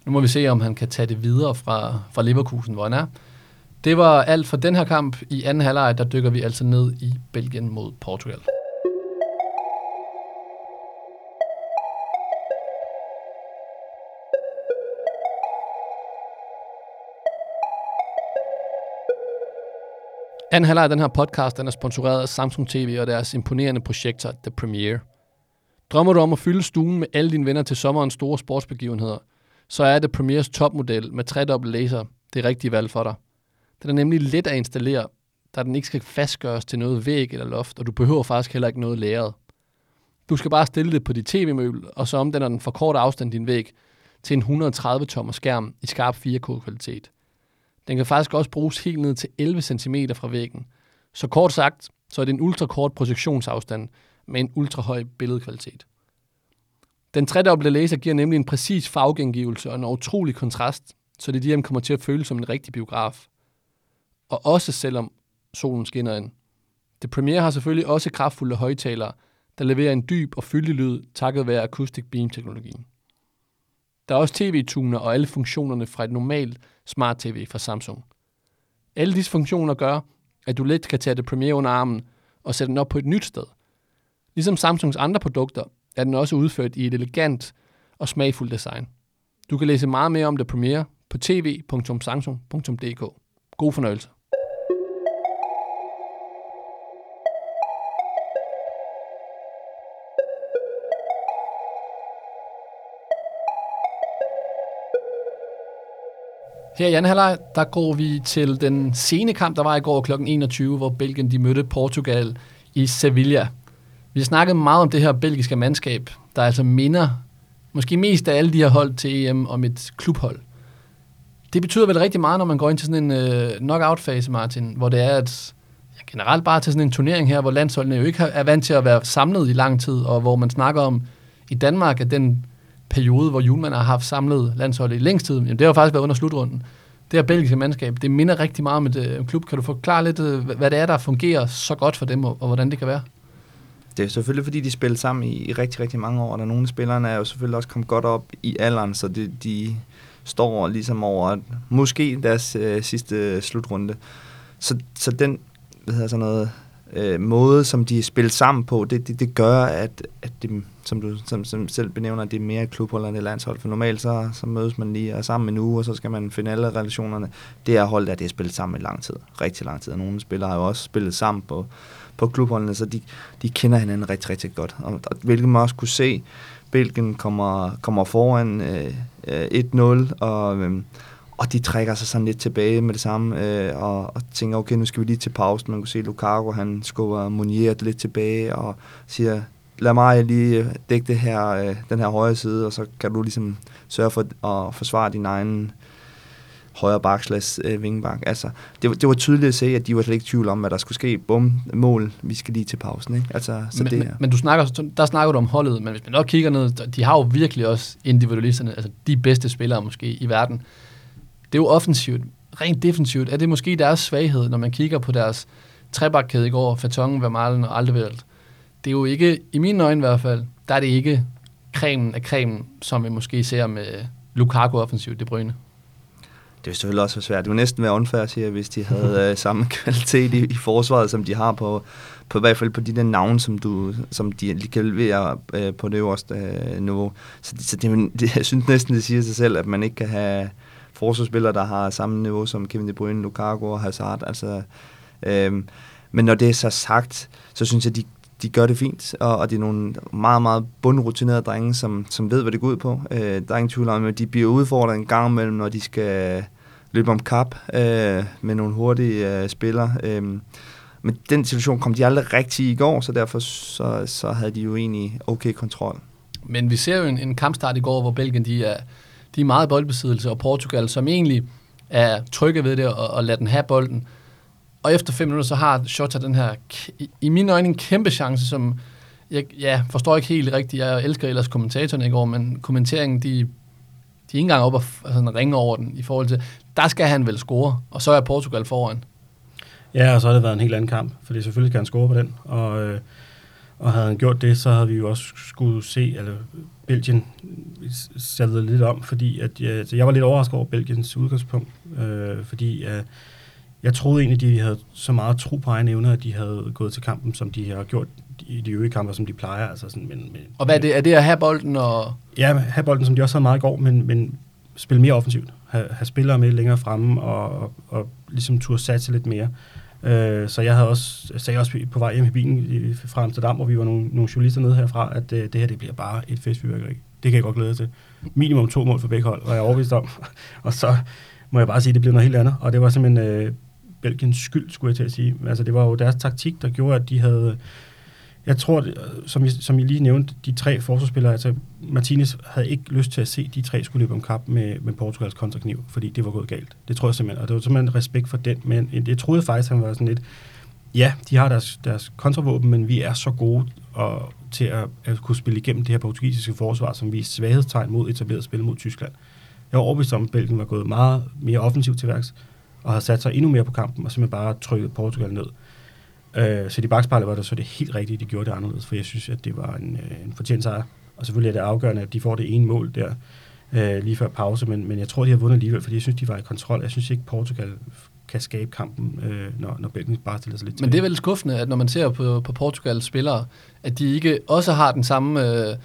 Nu må vi se, om han kan tage det videre fra, fra Leverkusen, hvor han er. Det var alt for den her kamp. I anden halvleg, der dykker vi altså ned i Belgien mod Portugal. Anden halvleg af den her podcast den er sponsoreret af Samsung TV og deres imponerende projekter The Premiere. Drømmer du om at fylde stuen med alle dine venner til sommerens store sportsbegivenheder, så er The Premieres topmodel med tredobbelt laser det rigtige valg for dig. Den er nemlig let at installere, da den ikke skal fastgøres til noget væg eller loft, og du behøver faktisk heller ikke noget læret. Du skal bare stille det på dit tv-møbel, og så omdanner den for kort afstand din væg til en 130 tommer skærm i skarp 4K-kvalitet. Den kan faktisk også bruges helt ned til 11 cm fra væggen. Så kort sagt, så er det en ultrakort projektionsafstand med en ultrahøj billedkvalitet. Den tredobbelte laser giver nemlig en præcis farvegengivelse og en utrolig kontrast, så det hjem kommer til at føles som en rigtig biograf. Og også selvom solen skinner ind. Det Premiere har selvfølgelig også kraftfulde højtalere, der leverer en dyb og fyldig lyd takket være Acoustic Beam-teknologien. Der er også tv-tuner og alle funktionerne fra et normalt smart tv fra Samsung. Alle disse funktioner gør, at du let kan tage det Premiere under armen og sætte den op på et nyt sted. Ligesom Samsungs andre produkter er den også udført i et elegant og smagfuldt design. Du kan læse meget mere om det Premiere på tv.samsung.dk. God fornøjelse. Her i anden halvleg, der går vi til den sene kamp, der var i går kl. 21, hvor Belgien de mødte Portugal i Sevilla. Vi har snakket meget om det her belgiske mandskab, der altså minder måske mest af alle de her hold til EM om et klubhold. Det betyder vel rigtig meget, når man går ind til sådan en øh, knockout-fase, Martin, hvor det er, at ja, generelt bare til sådan en turnering her, hvor landsholdene jo ikke er vant til at være samlet i lang tid, og hvor man snakker om i Danmark, at den periode, hvor Julemand har haft samlet landsholdet i længst tid, jamen det har faktisk været under slutrunden. Det her belgiske mandskab, det minder rigtig meget om et øh, klub. Kan du forklare lidt, øh, hvad det er, der fungerer så godt for dem, og, og hvordan det kan være? Det er selvfølgelig, fordi de spiller sammen i, i rigtig, rigtig mange år, og der nogle af spillerne er jo selvfølgelig også kommet godt op i alderen, så det, de står ligesom over måske deres øh, sidste slutrunde. Så, så den, hvad hedder sådan noget, øh, måde, som de spiller sammen på, det, det, det gør, at, at det, som du som, som selv benævner, det er mere et klubhold end et landshold. For normalt så, så mødes man lige og sammen en uge, og så skal man finde alle relationerne. Det er hold, der det er spillet sammen i lang tid. Rigtig lang tid. Og nogle spillere har jo også spillet sammen på, på klubholdene, så de, de kender hinanden rigtig, rigtig godt. Og, og hvilket man også kunne se, Belgien kommer, kommer foran øh, øh, 1-0, og, øh, og de trækker sig sådan lidt tilbage med det samme, øh, og, og tænker, okay, nu skal vi lige til pause. Man kunne se, Lukaku, han skubber Monier lidt tilbage, og siger, lad mig lige dække det her, øh, den her højre side, og så kan du ligesom sørge for at forsvare din egen højre bak slash øh, vingebak. Altså, det, var, det var tydeligt at se, at de var slet ikke i tvivl om, hvad der skulle ske. Bum, mål, vi skal lige til pausen. Ikke? Altså, så men, det men, men du snakker, der snakker du om holdet, men hvis man nok kigger ned, de har jo virkelig også individualisterne, altså de bedste spillere måske i verden. Det er jo offensivt. Rent defensivt er det måske deres svaghed, når man kigger på deres trebakkæde i går, Fatongen, Vermalen og Aldevelt. Det er jo ikke, i mine øjne i hvert fald, der er det ikke cremen af cremen, som vi måske ser med Lukaku offensivt, det Bruyne. Det vil selvfølgelig også være svært. Det vil næsten være unfair, siger hvis de havde øh, samme kvalitet i, i forsvaret, som de har på, på i hvert fald på de der navne, som, du, som de, de kan levere øh, på det øverste øh, niveau. Så, så det, det, jeg synes næsten, det siger sig selv, at man ikke kan have forsvarsspillere, der har samme niveau som Kevin De Bruyne, Lukaku og Hazard. Altså, øhm, men når det er så sagt, så synes jeg, de, de gør det fint, og, og det er nogle meget, meget bundrutinerede drenge, som, som ved, hvad det går ud på. Øh, der er ingen tvivl om, at de bliver udfordret en gang imellem, når de skal løbe om kap øh, med nogle hurtige øh, spillere. Øh, men den situation kom de aldrig rigtig i går, så derfor så, så havde de jo egentlig okay kontrol. Men vi ser jo en, en kampstart i går, hvor Belgien de er, de er meget boldbesiddelse, og Portugal, som egentlig er trygge ved det og, og lader den have bolden. Og efter fem minutter, så har Shota den her, i mine øjne, en kæmpe chance, som jeg ja, forstår ikke helt rigtigt. Jeg elsker ellers kommentatorerne i går, men kommenteringen, de, de er ikke engang op og altså, ringer over den i forhold til, der skal han vel score, og så er Portugal foran. Ja, og så har det været en helt anden kamp, for det selvfølgelig skal han score på den. Og, øh, og havde han gjort det, så havde vi jo også skulle se, eller Belgien satte lidt om, fordi at, ja, så jeg var lidt overrasket over Belgiens udgangspunkt, øh, fordi øh, jeg troede egentlig, de havde så meget tro på egen evner, at de havde gået til kampen, som de har gjort i de øvrige kampe, som de plejer. Altså sådan, men, men, og hvad er det? Er det at have bolden? Og... Ja, have bolden, som de også havde meget i går, men, men spille mere offensivt. Have, have spillere med længere fremme og, og, og ligesom turde satse lidt mere. Øh, Øh, så jeg havde også, sagde også på vej hjem i bilen fra Amsterdam, hvor vi var nogle, nogle journalister nede herfra, at øh, det her det bliver bare et festfyrværkeri. Det kan jeg godt glæde til. Minimum to mål for begge hold, var jeg overbevist om. og så må jeg bare sige, at det blev noget helt andet. Og det var simpelthen øh, Belgiens skyld, skulle jeg til at sige. Altså det var jo deres taktik, der gjorde, at de havde jeg tror, som I, som I lige nævnte, de tre forsvarsspillere, altså Martinez havde ikke lyst til at se de tre skulle løbe om kap med, med Portugals kontrakniv, fordi det var gået galt. Det tror jeg simpelthen, og det var simpelthen respekt for den, men jeg troede faktisk, han var sådan lidt, ja, de har deres, deres kontravåben, men vi er så gode og, til at, at kunne spille igennem det her portugisiske forsvar, som vi svaghedstegn mod etableret spil mod Tyskland. Jeg var overbevist om, at Belgien var gået meget mere offensivt til værks, og havde sat sig endnu mere på kampen, og simpelthen bare trykket Portugal ned. Øh, så de bagspejlet var det så det helt rigtigt, de gjorde det anderledes, for jeg synes, at det var en, øh, en fortjent sejr. Og selvfølgelig er det afgørende, at de får det ene mål der øh, lige før pause, men, men jeg tror, de har vundet alligevel, fordi jeg synes, de var i kontrol. Jeg synes ikke, Portugal kan skabe kampen, øh, når, når Belgien bare stiller sig lidt Men det er vel skuffende, at når man ser på, på Portugals spillere, at de ikke også har den samme... Øh,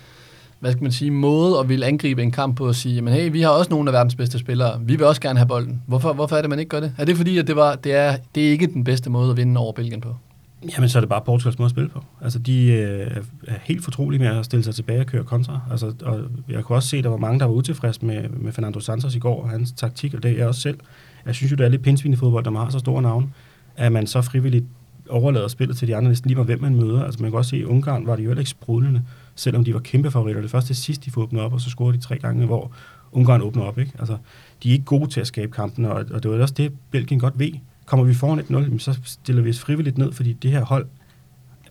hvad skal man sige, måde at ville angribe en kamp på at sige, men hey, vi har også nogle af verdens bedste spillere, vi vil også gerne have bolden. Hvorfor, hvorfor er det, man ikke gør det? Er det fordi, at det, var, det, er, det er ikke den bedste måde at vinde over Belgien på? Jamen, så er det bare Portugals måde at spille på. Altså, de øh, er helt fortrolige med at stille sig tilbage og køre kontra. Altså, og jeg kunne også se, at der var mange, der var utilfredse med, med Fernando Santos i går, og hans taktik, og det er jeg også selv. Jeg synes jo, det er lidt pindsvin i fodbold, der har så store navne, at man så frivilligt overlader spillet til de andre, næsten lige meget hvem man møder. Altså, man kan også se, at i Ungarn var de jo heller ikke sprudlende, selvom de var kæmpe favoritter. Det første til sidst, de får åbnet op, og så scorede de tre gange, hvor Ungarn åbner op. Ikke? Altså, de er ikke gode til at skabe kampen, og, og det var også det, Belgien godt ved Kommer vi foran 1-0, så stiller vi os frivilligt ned, fordi det her hold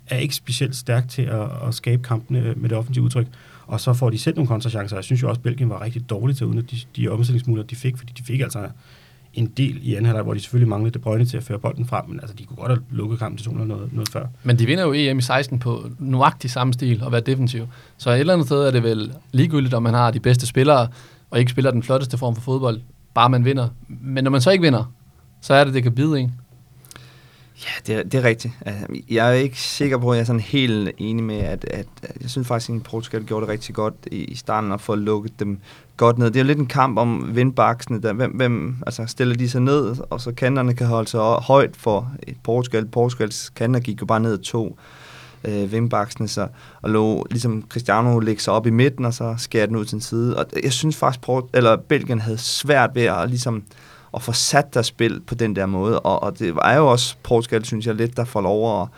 er ikke specielt stærkt til at, at skabe kampene øh, med det offensive udtryk. Og så får de selv nogle kontrachancer. Jeg synes jo også, at Belgien var rigtig dårlig til at udnytte de, de omstillingsmuligheder, de fik, fordi de fik altså en del i anden halvleg, hvor de selvfølgelig manglede det brøgne til at føre bolden frem, men altså, de kunne godt have lukket kampen til 200 noget, noget før. Men de vinder jo EM i 16 på nuagtig samme stil og være defensiv. Så et eller andet sted er det vel ligegyldigt, om man har de bedste spillere, og ikke spiller den flotteste form for fodbold, bare man vinder. Men når man så ikke vinder, så er det, det kan bide en. Ja, det er, det er rigtigt. Altså, jeg er ikke sikker på, at jeg er sådan helt enig med, at, at, at jeg synes faktisk, at Portugal gjorde det rigtig godt i, i starten og få lukket dem godt ned. Det er jo lidt en kamp om vindbaksene. Der, hvem, hvem altså stiller de sig ned, og så kanterne kan holde sig højt for et Portugal. Portugals kanter gik jo bare ned to øh, vindbaksene, så, og lå ligesom Cristiano lægge sig op i midten, og så skærer den ud til en side. Og jeg synes faktisk, Port, eller Belgien havde svært ved at ligesom at få sat deres spil på den der måde. Og, og det var jo også Portugal, synes jeg, lidt der får lov at,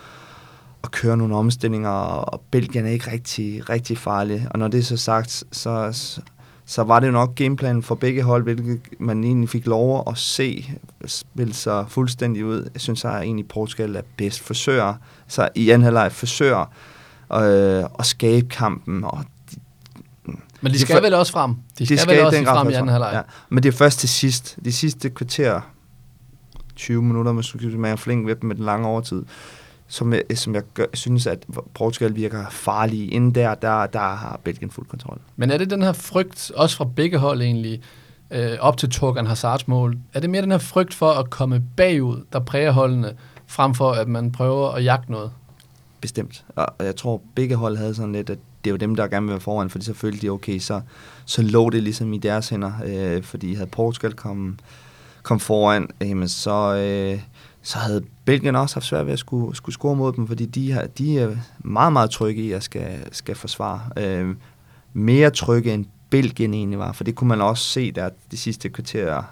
at køre nogle omstillinger, og Belgien er ikke rigtig, rigtig farlig. Og når det er så sagt, så, så var det jo nok gameplanen for begge hold, hvilket man egentlig fik lov at se spille sig fuldstændig ud. Jeg synes, at egentlig Portugal er bedst. Forsøger, så i anden halvleg forsøger øh, at skabe kampen, og men de skal for- vel også frem. De skal, de vel i også den frem i anden halvleg. Ja. Men det er først til sidst. De sidste kvarter, 20 minutter, måske man er flink ved dem med den lange overtid, som jeg, som jeg gør, synes, at Portugal virker farlige. Inden der, der, der har Belgien fuld kontrol. Men er det den her frygt, også fra begge hold egentlig, øh, op til Torgan Hazards mål, er det mere den her frygt for at komme bagud, der præger holdene, frem for at man prøver at jagte noget? Bestemt. Og jeg tror, begge hold havde sådan lidt, at det var dem, der gerne ville være foran, fordi så følte de, okay, så, så lå det ligesom i deres hænder. Øh, fordi havde Portugal kom, kom foran, jamen så, øh, så havde Belgien også haft svært ved at skulle, skulle score mod dem, fordi de, har, de er meget, meget trygge i at skal, skal forsvare. Øh, mere trygge end Belgien egentlig var, for det kunne man også se der de sidste kvarter,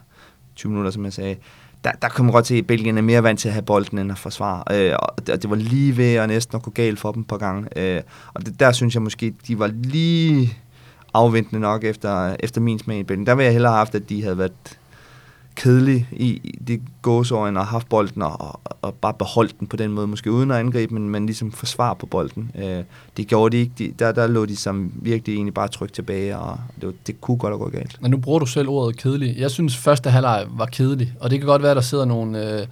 20 minutter, som jeg sagde, der, der kunne man godt se, at Belgien er mere vant til at have bolden end at forsvare. Øh, og det, det var lige ved at næsten at gå galt for dem på gang. Øh, og det, der synes jeg måske, de var lige afventende nok efter, efter min smag i Belgien. Der ville jeg hellere have haft, at de havde været kedelig i, de det gåsøjne og haft bolden og, og, og bare beholdt den på den måde, måske uden at angribe, men, men ligesom forsvar på bolden. Øh, det gjorde de ikke. De, der, der lå de som virkelig egentlig bare trygt tilbage, og det, var, det kunne godt have gået galt. Men nu bruger du selv ordet kedelig. Jeg synes, første halvleg var kedelig, og det kan godt være, at der sidder nogle øh,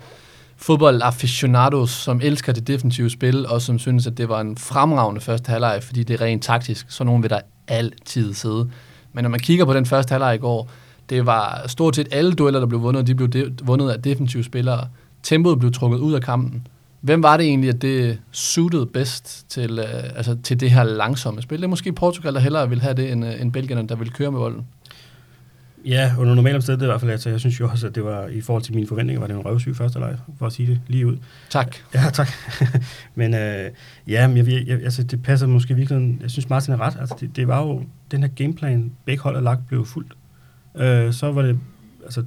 fodboldaficionados, som elsker det defensive spil, og som synes, at det var en fremragende første halvleg, fordi det er rent taktisk. Så nogen vil der altid sidde. Men når man kigger på den første halvleg i går, det var stort set alle dueller, der blev vundet, de blev de- vundet af defensive spillere. Tempoet blev trukket ud af kampen. Hvem var det egentlig, at det suitede bedst til, øh, altså til det her langsomme spil? Det er måske Portugal, der hellere vil have det, end, øh, end Belgierne, der vil køre med bolden. Ja, under normale omstændigheder i hvert fald. Altså, jeg synes jo også, at det var i forhold til mine forventninger, var det en røvsyg første leg, for at sige det lige ud. Tak. Ja, tak. men øh, ja, men jeg, jeg, jeg, altså, det passer måske virkelig. Jeg synes, Martin er ret. Altså, det, det var jo den her gameplan, begge hold er lagt, blev fuldt. Øh, så var det, altså,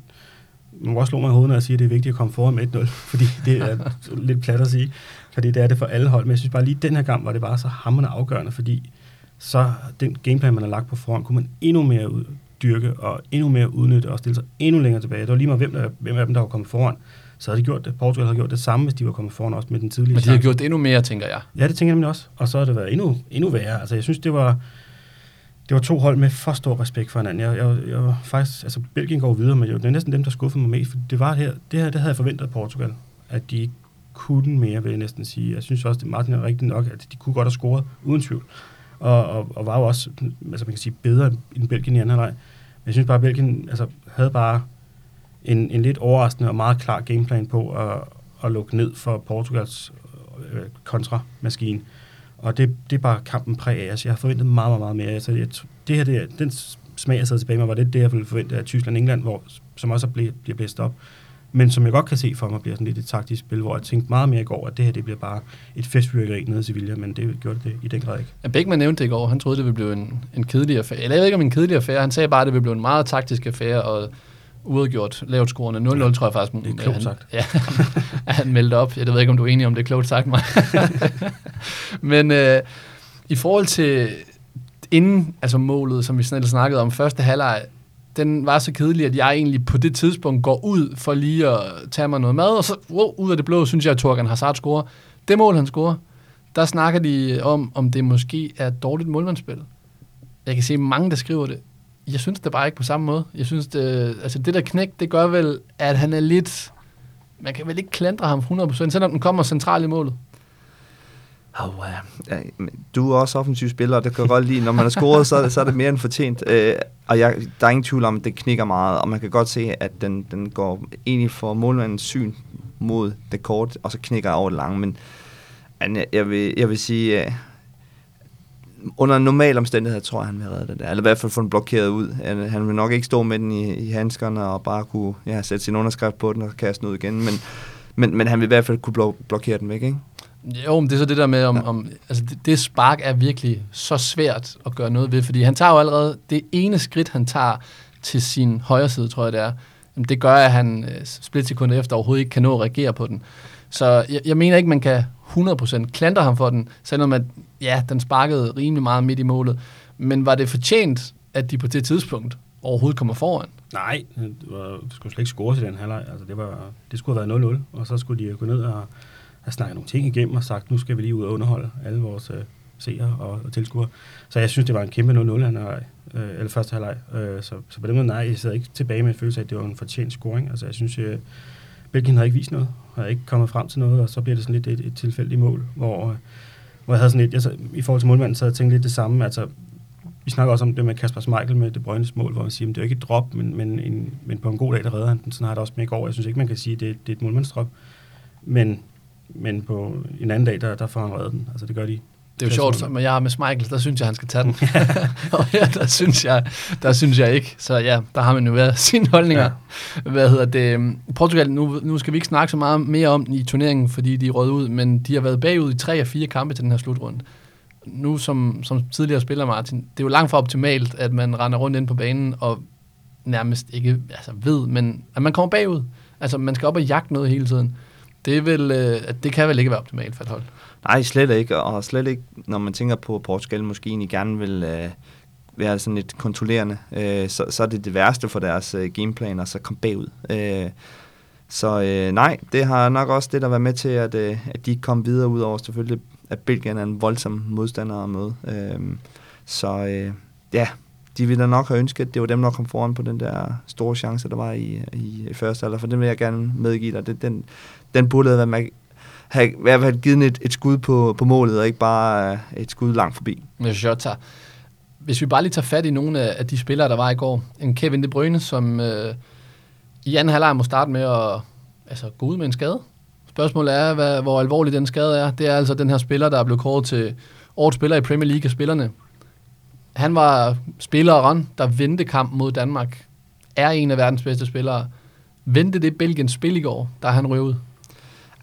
man må også slå mig i hovedet, når jeg siger, at det er vigtigt at komme foran med 1-0, fordi det er lidt plat at sige, fordi det er det for alle hold. Men jeg synes bare lige, den her gang var det bare så hammerende afgørende, fordi så den gameplan, man har lagt på forhånd, kunne man endnu mere ud, dyrke og endnu mere udnytte og stille sig endnu længere tilbage. Det var lige meget, hvem, der, hvem af dem, der var kommet foran. Så havde de gjort det. Portugal havde gjort det samme, hvis de var kommet foran også med den tidlige Men de har gjort det endnu mere, tænker jeg. Ja, det tænker jeg nemlig også. Og så har det været endnu, endnu værre. Altså, jeg synes, det var, det var to hold med for stor respekt for hinanden. Jeg, jeg, jeg var faktisk, altså, Belgien går videre, men det er næsten dem, der skuffede mig mest. For det var det her, det her, det havde jeg forventet af Portugal. At de ikke kunne mere, vil jeg næsten sige. Jeg synes også, at Martin er rigtigt nok, at de kunne godt have scoret, uden tvivl. Og, og, og var jo også, altså man kan sige, bedre end Belgien i anden halvleg. Men jeg synes bare, at Belgien altså, havde bare en, en lidt overraskende og meget klar gameplan på at, at lukke ned for Portugals øh, kontramaskine. Og det, det er bare kampen præg af. Altså, jeg har forventet meget, meget, meget mere. Altså, jeg, det her, det, den smag, jeg sad tilbage med, var lidt det jeg ville forvente af Tyskland og England, hvor, som også bliver, bliver blæst op. Men som jeg godt kan se for mig, bliver sådan lidt et taktisk spil, hvor jeg tænkte meget mere i går, at det her det bliver bare et festfyrkeri nede i Sevilla, men det gjorde det i den grad ikke. Ja, Beckmann nævnte det i går. Han troede, det ville blive en, en kedelig affære. Eller jeg ved ikke om en kedelig affære. Han sagde bare, at det ville blive en meget taktisk affære, og uadgjort lavt scorende. 0-0 tror jeg faktisk. Det er klogt han, sagt. Ja, han meldte op. Jeg ved ikke, om du er enig om det er klogt sagt mig. Men øh, i forhold til inden altså målet, som vi snart snakkede om, første halvleg, den var så kedelig, at jeg egentlig på det tidspunkt går ud for lige at tage mig noget mad, og så wow, ud af det blå, synes jeg, at Torgan Hazard scorer. Det mål, han scorer, der snakker de om, om det måske er et dårligt målmandsspil. Jeg kan se mange, der skriver det. Jeg synes det bare ikke på samme måde. Jeg synes, det, altså det der knæk, det gør vel, at han er lidt... Man kan vel ikke klandre ham 100%, selvom den kommer centralt i målet. Oh, uh, Ja, du er også offensiv spiller, og det kan jeg godt lide. Når man har scoret, så, så er det mere end fortjent. Uh, og jeg, der er ingen tvivl om, at det knikker meget, og man kan godt se, at den, den går egentlig for målmandens syn mod det kort, og så knikker over det lange. Men, men jeg, jeg, vil, jeg vil sige, uh, under normale omstændigheder, tror jeg, han vil redde det der. Eller i hvert fald få den blokeret ud. Han, vil nok ikke stå med den i, i handskerne og bare kunne ja, sætte sin underskrift på den og kaste den ud igen. Men, men, men han vil i hvert fald kunne blok- blokere den væk, ikke? Jo, men det er så det der med, om, Ja. om altså det, det spark er virkelig så svært at gøre noget ved, fordi han tager jo allerede det ene skridt, han tager til sin højre side, tror jeg det er. Jamen, det gør, at han øh, splitsekund efter overhovedet ikke kan nå at reagere på den. Så jeg, jeg mener ikke, man kan 100% klandre ham for den, selvom at, ja, den sparkede rimelig meget midt i målet. Men var det fortjent, at de på det tidspunkt overhovedet kommer foran? Nej, det var, det skulle slet ikke score til den halvleg. Altså, det, var, det skulle have været 0-0, og så skulle de gå ned og have snakket nogle ting igennem og sagt, nu skal vi lige ud og underholde alle vores øh, seere og, og tilskuere. Så jeg synes, det var en kæmpe 0-0, han øh, eller første halvleg. Øh, så, så på den måde, nej, jeg sidder ikke tilbage med en følelse af, at det var en fortjent scoring. Altså, jeg synes, øh, Belgien havde ikke vist noget, har ikke kommet frem til noget, og så bliver det sådan lidt et, et tilfældigt mål, hvor, øh, hvor jeg havde sådan lidt, jeg, så, altså, i forhold til målmanden, så havde jeg tænkt lidt det samme, altså vi snakker også om det med Kasper Schmeichel med De Brøndes mål, hvor man siger, at det er jo ikke et drop, men, men, en, men på en god dag, der redder han den. Sådan har jeg det også med i går. Jeg synes ikke, man kan sige, at det, det er et målmandsdrop. Men, men på en anden dag, der, der får han reddet den. Altså det gør de. Det er jo sjovt, men jeg har med Schmeichel, der synes jeg, han skal tage den. og ja, der synes, jeg, der synes jeg ikke. Så ja, der har man jo været sine holdninger. Ja. Hvad hedder det? Portugal, nu, nu skal vi ikke snakke så meget mere om den i turneringen, fordi de er røget ud, men de har været bagud i tre af fire kampe til den her slutrunde nu som, som tidligere spiller, Martin, det er jo langt fra optimalt, at man render rundt ind på banen og nærmest ikke altså ved, men at man kommer bagud. Altså, man skal op og jagte noget hele tiden. Det, er vel, øh, det kan vel ikke være optimalt for et hold? Nej, slet ikke. Og slet ikke, når man tænker på, at Portugal måske egentlig gerne vil øh, være sådan lidt kontrollerende, øh, så, så er det det værste for deres øh, gameplan, at så komme bagud. Øh, så øh, nej, det har nok også det, der var med til, at, øh, at de kom videre ud over selvfølgelig at Belgien er en voldsom modstander at møde. Øh, så øh, ja, de ville da nok have ønsket, at det var dem, der kom foran på den der store chance, der var i, i, i første alder, for den vil jeg gerne medgive dig. Det, den, den burde have, været, have, have, have givet et, et skud på, på målet, og ikke bare øh, et skud langt forbi. Jota. Hvis vi bare lige tager fat i nogle af de spillere, der var i går. En Kevin De Bruyne, som øh, i anden halvleg må starte med at altså, gå ud med en skade. Spørgsmålet er, hvad, hvor alvorlig den skade er. Det er altså den her spiller, der er blevet kåret til årets spiller i Premier League af spillerne. Han var spilleren, der vendte kampen mod Danmark. Er en af verdens bedste spillere. Vendte det Belgiens spil i går, der han røvede.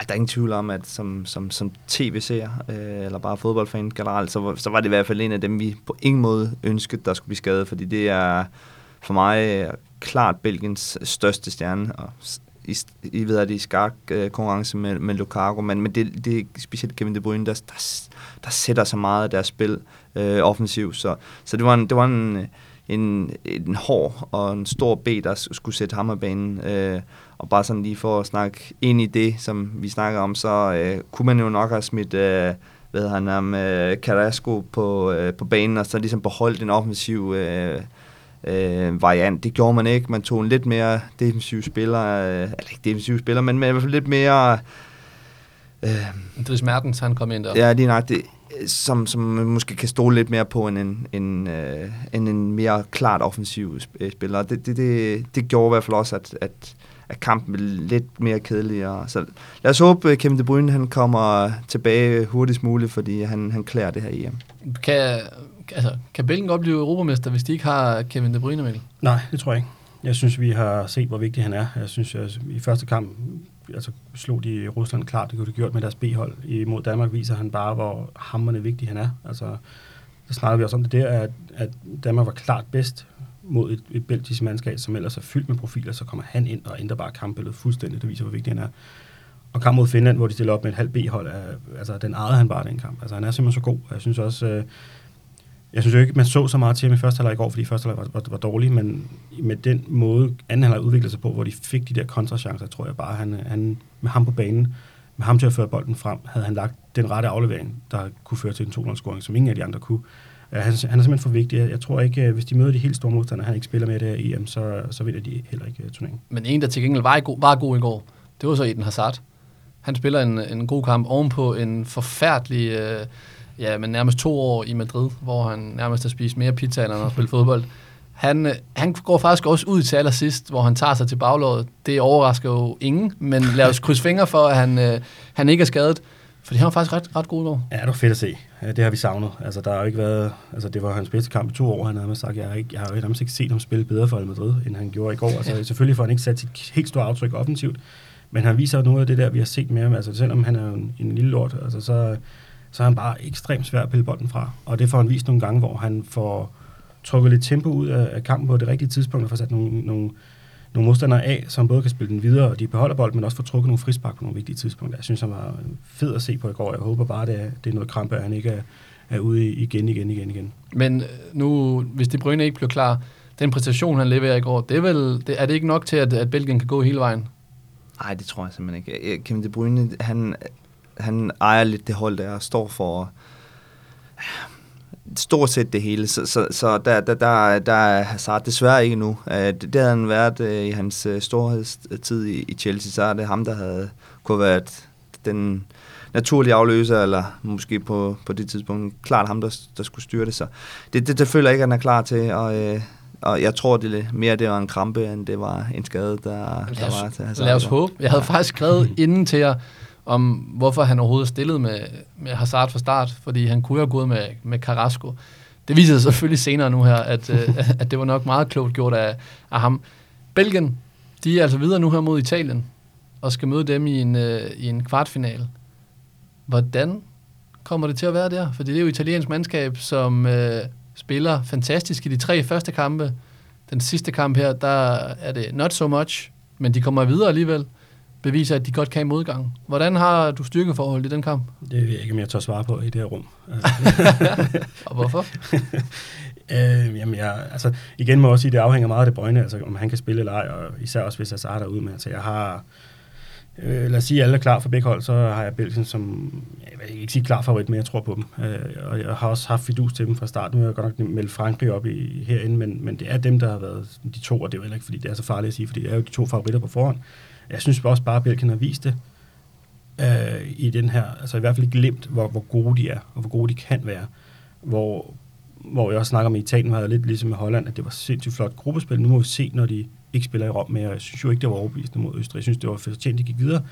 Der er ingen tvivl om, at som, som, som tv-seer, øh, eller bare fodboldfan generelt, så, så var det i hvert fald en af dem, vi på ingen måde ønskede, der skulle blive skadet, fordi det er for mig øh, klart Belgiens største stjerne, og i, i ved at det i skak øh, konkurrence med, med Lukaku, men, men det, det er specielt Kevin De Bruyne, der, der, der sætter så meget af deres spil øh, offensivt, så, så det var en, det var en, en, en hård og en stor B, der skulle sætte ham af banen, øh, og bare sådan lige for at snakke ind i det, som vi snakker om, så øh, kunne man jo nok have smidt øh, hvad han ham, øh, Carrasco på, øh, på banen, og så ligesom beholdt en offensiv øh, øh, variant. Det gjorde man ikke. Man tog en lidt mere defensiv spiller, øh, eller ikke defensiv spiller, men, men i hvert fald lidt mere... Øh, Dries Mertens, han kom ind der. Ja, lige nok. Det, som, som man måske kan stole lidt mere på end en, en, øh, end en mere klart offensiv øh, spiller. Det, det, det, det gjorde i hvert fald også, at, at, at kampen blev lidt mere kedeligere. Så lad os håbe, at Kevin De Bruyne han kommer tilbage hurtigst muligt, fordi han, han klæder det her EM. Kan, altså, kan Belgien godt blive europamester, hvis de ikke har Kevin De Bruyne med? Nej, det tror jeg ikke. Jeg synes, vi har set, hvor vigtig han er. Jeg synes, at i første kamp altså, slog de Rusland klart, det kunne de gjort med deres B-hold. Imod Danmark viser han bare, hvor hammerne vigtig han er. Altså, så snakker vi også om det der, at, at Danmark var klart bedst mod et, et belgisk mandskab, som ellers er fyldt med profiler, så kommer han ind og ændrer bare kampbilledet fuldstændigt. Det viser, hvor vigtig han er. Og kamp mod Finland, hvor de stiller op med et halvt B-hold, er, altså, den ejede han bare den kamp. Altså, han er simpelthen så god. Jeg synes også, øh, jeg synes jo ikke, man så så meget til ham i første halvleg i går, fordi første halvleg var, var, var dårlig, men med den måde, anden halvleg udviklede sig på, hvor de fik de der kontrachancer, tror jeg bare, han, han med ham på banen, med ham til at føre bolden frem, havde han lagt den rette aflevering, der kunne føre til en 2-0-scoring, som ingen af de andre kunne. Øh, han, han er simpelthen for vigtig. Jeg tror ikke, øh, hvis de møder de helt store modstandere, han ikke spiller med det her EM, så, så vinder de heller ikke øh, turneringen. Men en, der til gengæld var, god, var god i går, det var så Eden Hazard. Han spiller en, en god kamp ovenpå en forfærdelig... Øh, ja, men nærmest to år i Madrid, hvor han nærmest har spist mere pizza, end han har spillet fodbold. Han, øh, han går faktisk også ud til allersidst, hvor han tager sig til baglåret. Det overrasker jo ingen, men lad os krydse fingre for, at han, øh, han ikke er skadet. For det har faktisk ret, ret god år. Ja, det var fedt at se. Ja, det har vi savnet. Altså, der har jo ikke været, altså, det var hans bedste kamp i to år, han havde sagt. Jeg har, ikke, jeg har jo nærmest ikke set ham spille bedre for Real Madrid, end han gjorde i går. Altså, ja. Selvfølgelig får han ikke sat sit helt store aftryk offensivt, men han viser noget af det der, vi har set med ham. Altså, selvom han er en, en lille lort, altså, så, så er han bare ekstremt svær at pille bolden fra. Og det får han vist nogle gange, hvor han får trukket lidt tempo ud af, kampen på det rigtige tidspunkt, og får sat nogle, nogle, nogle modstandere af, som både kan spille den videre, og de beholder bolden, men også får trukket nogle frispark på nogle vigtige tidspunkter. Jeg synes, han var fed at se på i går. Jeg håber bare, det er, det er noget krampe, at han ikke er, er ude igen, igen, igen, igen. Men øh, nu, hvis De Bruyne ikke bliver klar, den præstation, han leverer i går, det er, vel, det, er det ikke nok til, at, at Belgien kan gå hele vejen? Nej, det tror jeg simpelthen ikke. Kevin De Bruyne, han, han ejer lidt det hold, der står for stort set det hele. Så, så, så der, der, der, der er Hazard desværre ikke nu. Uh, det, det havde han været uh, i hans uh, storhedstid i, i Chelsea, så er det ham, der havde kunne været den naturlige afløser, eller måske på, på det tidspunkt klart ham, der, der skulle styre det. Så det, det, det føler jeg ikke, han er klar til, og, og jeg tror det mere, det var en krampe, end det var en skade, der, der os, var til Hazard. Lad os håbe. Jeg havde faktisk skrevet inden til jer, om hvorfor han overhovedet stillede med, med Hazard fra start, fordi han kunne have gået med, med Carrasco. Det viser sig selvfølgelig senere nu her, at, øh, at det var nok meget klogt gjort af, af ham. Belgien, de er altså videre nu her mod Italien, og skal møde dem i en, øh, i en kvartfinale. Hvordan kommer det til at være der? For det er jo italiensk mandskab, som øh, spiller fantastisk i de tre første kampe. Den sidste kamp her, der er det not so much, men de kommer videre alligevel beviser, at de godt kan i modgang. Hvordan har du styrkeforhold i den kamp? Det ved jeg ikke, om jeg tør svare på i det her rum. og hvorfor? øh, jamen, jeg, altså, igen må jeg også sige, at det afhænger meget af det brøgne, altså om han kan spille eller ej, og især også hvis Hazard er ude med. Altså, jeg har, øh, lad os sige, at alle er klar for begge hold, så har jeg Belgien som, jeg vil ikke sige klar favorit, men jeg tror på dem. Øh, og jeg har også haft fidus til dem fra start. Nu har jeg godt nok meldt Frankrig op i, herinde, men, men det er dem, der har været de to, og det er jo heller ikke, fordi det er så farligt at sige, fordi det er jo de to favoritter på forhånd. Jeg synes også bare, at Belgien har vist det øh, i den her, altså i hvert fald glemt, hvor, hvor gode de er, og hvor gode de kan være. Hvor, hvor jeg også snakker med Italien, var lidt ligesom med Holland, at det var sindssygt flot gruppespil. Nu må vi se, når de ikke spiller i Rom mere. Jeg synes jo ikke, det var overbevisende mod Østrig. Jeg synes, det var fortjent, de gik videre,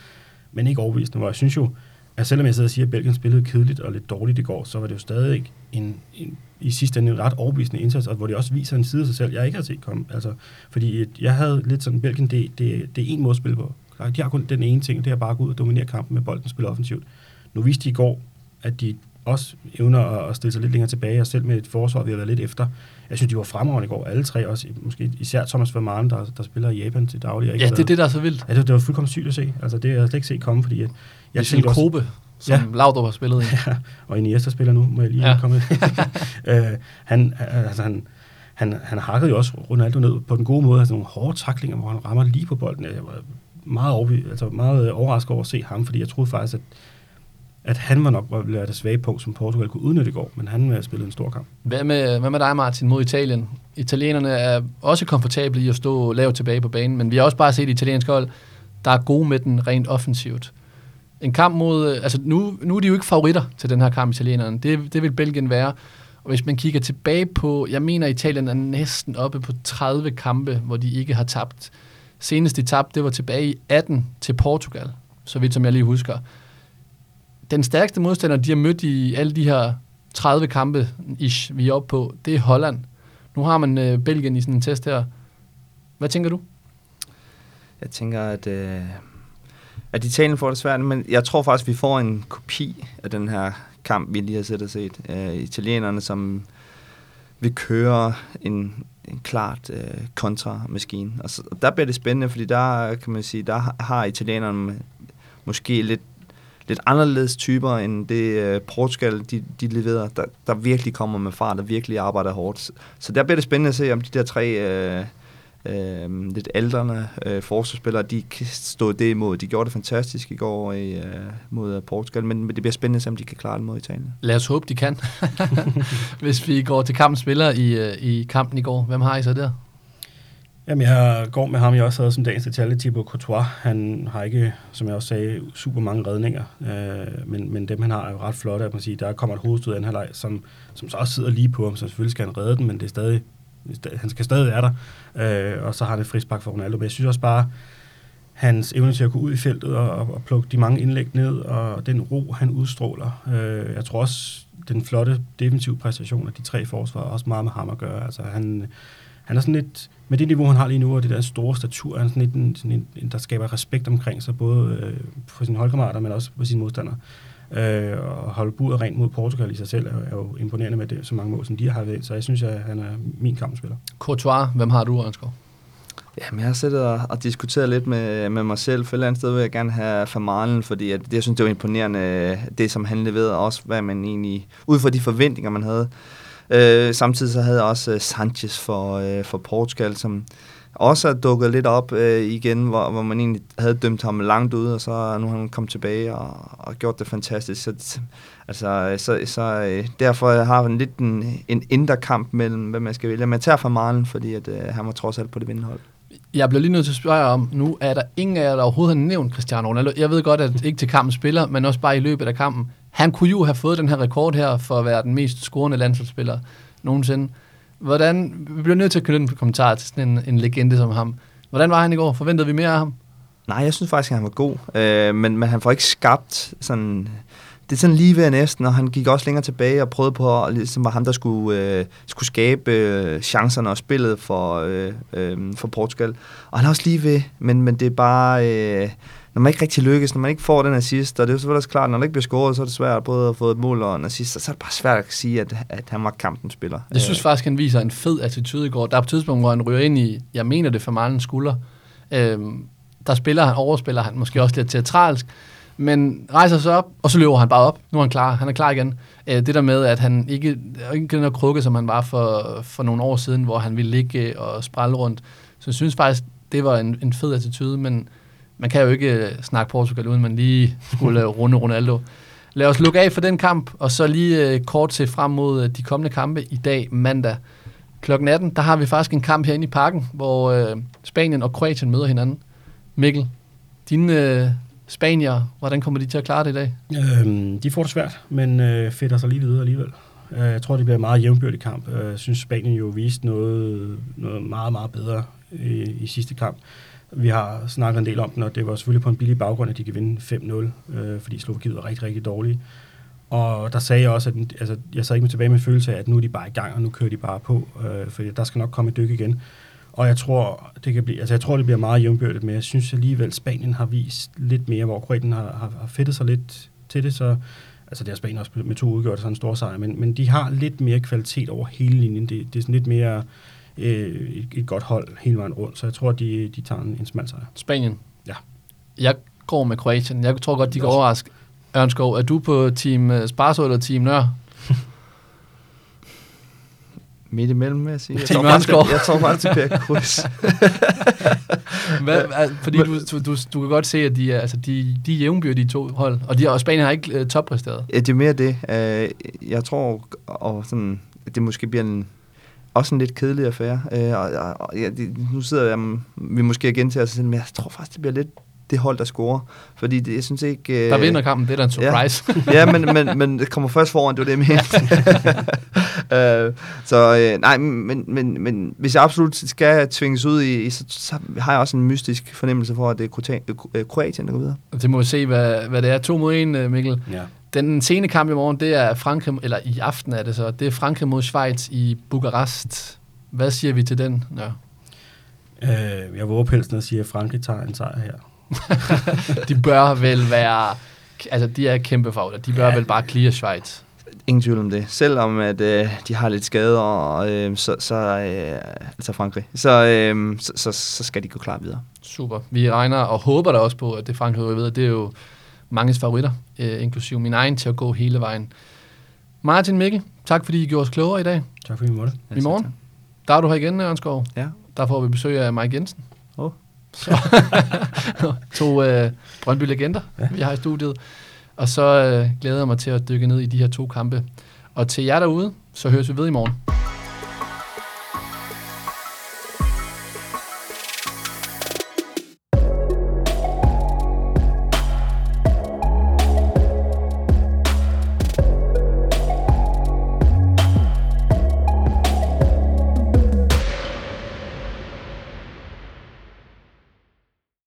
men ikke overbevisende. Hvor jeg synes jo, at selvom jeg sidder og siger, at Belgien spillede kedeligt og lidt dårligt i går, så var det jo stadig en, en i sidste ende en ret overbevisende indsats, og hvor de også viser en side af sig selv, jeg ikke har set komme. Altså, fordi jeg havde lidt sådan, Belgien, det, det, det er en måde at spille på. De har kun den ene ting, det er bare at gå ud og dominere kampen med bolden og spille offensivt. Nu viste de i går, at de også evner at stille sig lidt længere tilbage, og selv med et forsvar, vi har været lidt efter. Jeg synes, de var fremragende i går, alle tre også. Måske især Thomas Vermaelen, der, der spiller i Japan til daglig. Ja, det er det, der er så vildt. Ja, det, det var fuldkommen sygt at se. Altså, det har jeg slet ikke set komme, fordi jeg, jeg det er en Kobe, som ja. Laudrup har spillet i. Ja, og Iniesta spiller nu, må jeg lige ja. komme øh, han, altså, han, han, han hakkede jo også Ronaldo ned på den gode måde, altså nogle hårde taklinger, hvor han rammer lige på bolden. Jeg var meget, over, altså meget overrasket over at se ham, fordi jeg troede faktisk, at, at han var nok var det svage punkt, som Portugal kunne udnytte i går, men han har spillet en stor kamp. Hvad med, hvad med dig, Martin, mod Italien? Italienerne er også komfortable i at stå lavt tilbage på banen, men vi har også bare set italiensk hold, der er gode med den rent offensivt en kamp mod... Øh, altså, nu, nu er de jo ikke favoritter til den her kamp, italienerne. Det, det vil Belgien være. Og hvis man kigger tilbage på... Jeg mener, Italien er næsten oppe på 30 kampe, hvor de ikke har tabt. Senest de tabte, det var tilbage i 18 til Portugal, så vidt som jeg lige husker. Den stærkeste modstander, de har mødt i alle de her 30 kampe, ish, vi er oppe på, det er Holland. Nu har man øh, Belgien i sådan en test her. Hvad tænker du? Jeg tænker, at... Øh at Italien får det svært, men jeg tror faktisk, vi får en kopi af den her kamp, vi lige har set og set. Uh, italienerne, som vi køre en, en klart uh, kontramaskine. Og, så, og der bliver det spændende, fordi der kan man sige, der har italienerne måske lidt lidt anderledes typer end det uh, Portugal, de, de leverer, der, der virkelig kommer med fart og virkelig arbejder hårdt. Så der bliver det spændende at se, om de der tre uh, øh, lidt ældrende øh, forsvarsspillere, de kan stå det imod. De gjorde det fantastisk i går i, øh, mod Portugal, men det bliver spændende, om de kan klare det mod Italien. Lad os håbe, de kan. Hvis vi går til kampens spiller i, øh, i kampen i går, hvem har I så der? Jamen, jeg går med ham, jeg også havde som dagens detalje, Thibaut Courtois. Han har ikke, som jeg også sagde, super mange redninger, øh, men, men dem, han har, er jo ret flotte. At man siger, der kommer et hovedstød af den her leg, som, som så også sidder lige på ham, så selvfølgelig skal han redde den, men det er stadig han skal stadig være der, øh, og så har det frispark for Ronaldo. Men jeg synes også bare, hans evne til at gå ud i feltet og, og plukke de mange indlæg ned, og den ro, han udstråler. Øh, jeg tror også, den flotte defensive præstation af de tre forsvar også meget med ham at gøre. Altså, han, han er sådan lidt, med det niveau, han har lige nu, og det der store statur, han er sådan lidt en, sådan en, en der skaber respekt omkring sig, både øh, for sine holdkammerater, men også for sine modstandere. Øh, og holde budet rent mod Portugal i sig selv er, er jo imponerende med det, så mange mål, som de har ved. Så jeg synes, at han er min kampspiller. Courtois, hvem har du, Ansgaard? Jamen, jeg har siddet og, og diskuteret lidt med, med mig selv. For et eller andet sted vil jeg gerne have Famalen, fordi at det, jeg synes, det var imponerende, det som han leverede, også hvad man egentlig, ud fra de forventninger, man havde. Øh, samtidig så havde jeg også uh, Sanchez for, uh, for Portugal, som også er dukket lidt op øh, igen, hvor, hvor man egentlig havde dømt ham langt ud, og så nu har han kommet tilbage og, og gjort det fantastisk. Så, altså, så, så øh, derfor har han lidt en, en indre kamp mellem, hvad man skal vælge. Man tager fra Marlen, fordi at, øh, han var trods alt på det vindhold. Jeg bliver lige nødt til at spørge om, nu er der ingen af jer, der overhovedet har nævnt Cristiano Ronaldo. Jeg ved godt, at ikke til kampen spiller, men også bare i løbet af kampen. Han kunne jo have fået den her rekord her for at være den mest scorende landsholdsspiller nogensinde. Hvordan, vi bliver nødt til at knytte en kommentar til sådan en, en legende som ham. Hvordan var han i går? Forventede vi mere af ham? Nej, jeg synes faktisk, at han var god. Øh, men, men han får ikke skabt sådan... Det er sådan lige ved næsten, og han gik også længere tilbage og prøvede på, at ligesom var ham, der skulle, øh, skulle skabe øh, chancerne og spillet for, øh, øh, for Portugal. Og han er også lige ved, men, men det er bare... Øh, når man ikke rigtig lykkes, når man ikke får den assist, og det er jo selvfølgelig også klart, når der ikke bliver scoret, så er det svært både at få et mål og en assist, så er det bare svært at sige, at, at han var kampens spiller. Jeg synes faktisk, han viser en fed attitude i går. Der er på et tidspunkt, hvor han ryger ind i, jeg mener det for meget skulder. Øhm, der spiller han, overspiller han måske også lidt teatralsk, men rejser sig op, og så løber han bare op. Nu er han klar. Han er klar igen. Øh, det der med, at han ikke, ikke den krukke, som han var for, for nogle år siden, hvor han ville ligge og sprælle rundt. Så jeg synes faktisk, det var en, en fed attitude, men man kan jo ikke øh, snakke Portugal, uden man lige skulle øh, runde Ronaldo. Lad os lukke af for den kamp, og så lige øh, kort se frem mod de kommende kampe i dag, mandag. Klokken 18, der har vi faktisk en kamp herinde i parken, hvor øh, Spanien og Kroatien møder hinanden. Mikkel, dine øh, spanier, hvordan kommer de til at klare det i dag? Øhm, de får det svært, men øh, fedter sig lige videre alligevel. jeg tror, det bliver en meget jævnbyrdig kamp. Jeg synes, Spanien jo viste noget, noget meget, meget bedre i, i sidste kamp. Vi har snakket en del om den, og det var selvfølgelig på en billig baggrund, at de kan vinde 5-0, øh, fordi Slovakiet var rigtig, rigtig dårlige. Og der sagde jeg også, at altså, jeg sad ikke med tilbage med en følelse af, at nu er de bare i gang, og nu kører de bare på, øh, for der skal nok komme et dyk igen. Og jeg tror, det kan blive, altså jeg tror, det bliver meget jævnbyrdigt, men jeg synes alligevel, at Spanien har vist lidt mere, hvor Kroatien har, har, har fedtet sig lidt til det, så altså det har Spanien også med to udgjort sådan en stor sejr, men, men de har lidt mere kvalitet over hele linjen. Det, det er sådan lidt mere, øh, et, et godt hold hele vejen rundt. Så jeg tror, de, de tager en, en smal sejr. Spanien? Ja. Jeg går med Kroatien. Jeg tror godt, de kan overraske. Ørnskov, er du på team uh, Sparso eller team Nør? Midt imellem, vil jeg sige. Jeg Team Ørnskov. jeg tror faktisk, det bliver kryds. Hvad, fordi du, du, du, du kan godt se, at de er, altså, de, de er jævnbyrdige, de to hold. Og, de, og Spanien har ikke uh, toppræsteret. Ja, det er mere det. Øh, jeg tror, og sådan, det måske bliver en, også en lidt kedelig affære. Øh, og, og, og ja, det, nu sidder jeg, vi måske igen til os, men jeg tror faktisk, det bliver lidt det hold, der scorer. Fordi det, jeg synes ikke... Øh, Der vinder kampen, det er da en surprise. ja, men, men, men det kommer først foran, det var det, jeg mente. øh, så øh, nej, men, men, men hvis jeg absolut skal tvinges ud i, så, så har jeg også en mystisk fornemmelse for, at det er Kroatien, øh, Kroatien der går videre. Det må vi se, hvad, hvad det er. To mod en, øh, Mikkel. Ja. Den sene kamp i morgen, det er Frankrig, eller i aften er det så, det er Frankrig mod Schweiz i Bukarest. Hvad siger vi til den? Ja. Øh, jeg våger pelsen at sige, at Frankrig tager en sejr her. de bør vel være, altså de er kæmpe favoritter. De bør ja. vel bare clear Schweiz. Ingen tvivl om det. Selvom at øh, de har lidt skader, og, øh, så, så, øh, altså Frankrig, så, øh, så, så, så skal de gå klar videre. Super. Vi regner og håber da også på, at det Frankrig videre. Det er jo manges favoritter, øh, inklusive min egen, til at gå hele vejen. Martin Mikkel, tak fordi I gjorde os klogere i dag. Tak fordi vi måtte. I morgen, der er du her igen, Ørnskov. Ja. Der får vi besøg af Mike Jensen. Åh. Så, to øh, Brøndby-legender, ja. vi har i studiet. Og så øh, glæder jeg mig til at dykke ned i de her to kampe. Og til jer derude, så høres vi ved i morgen.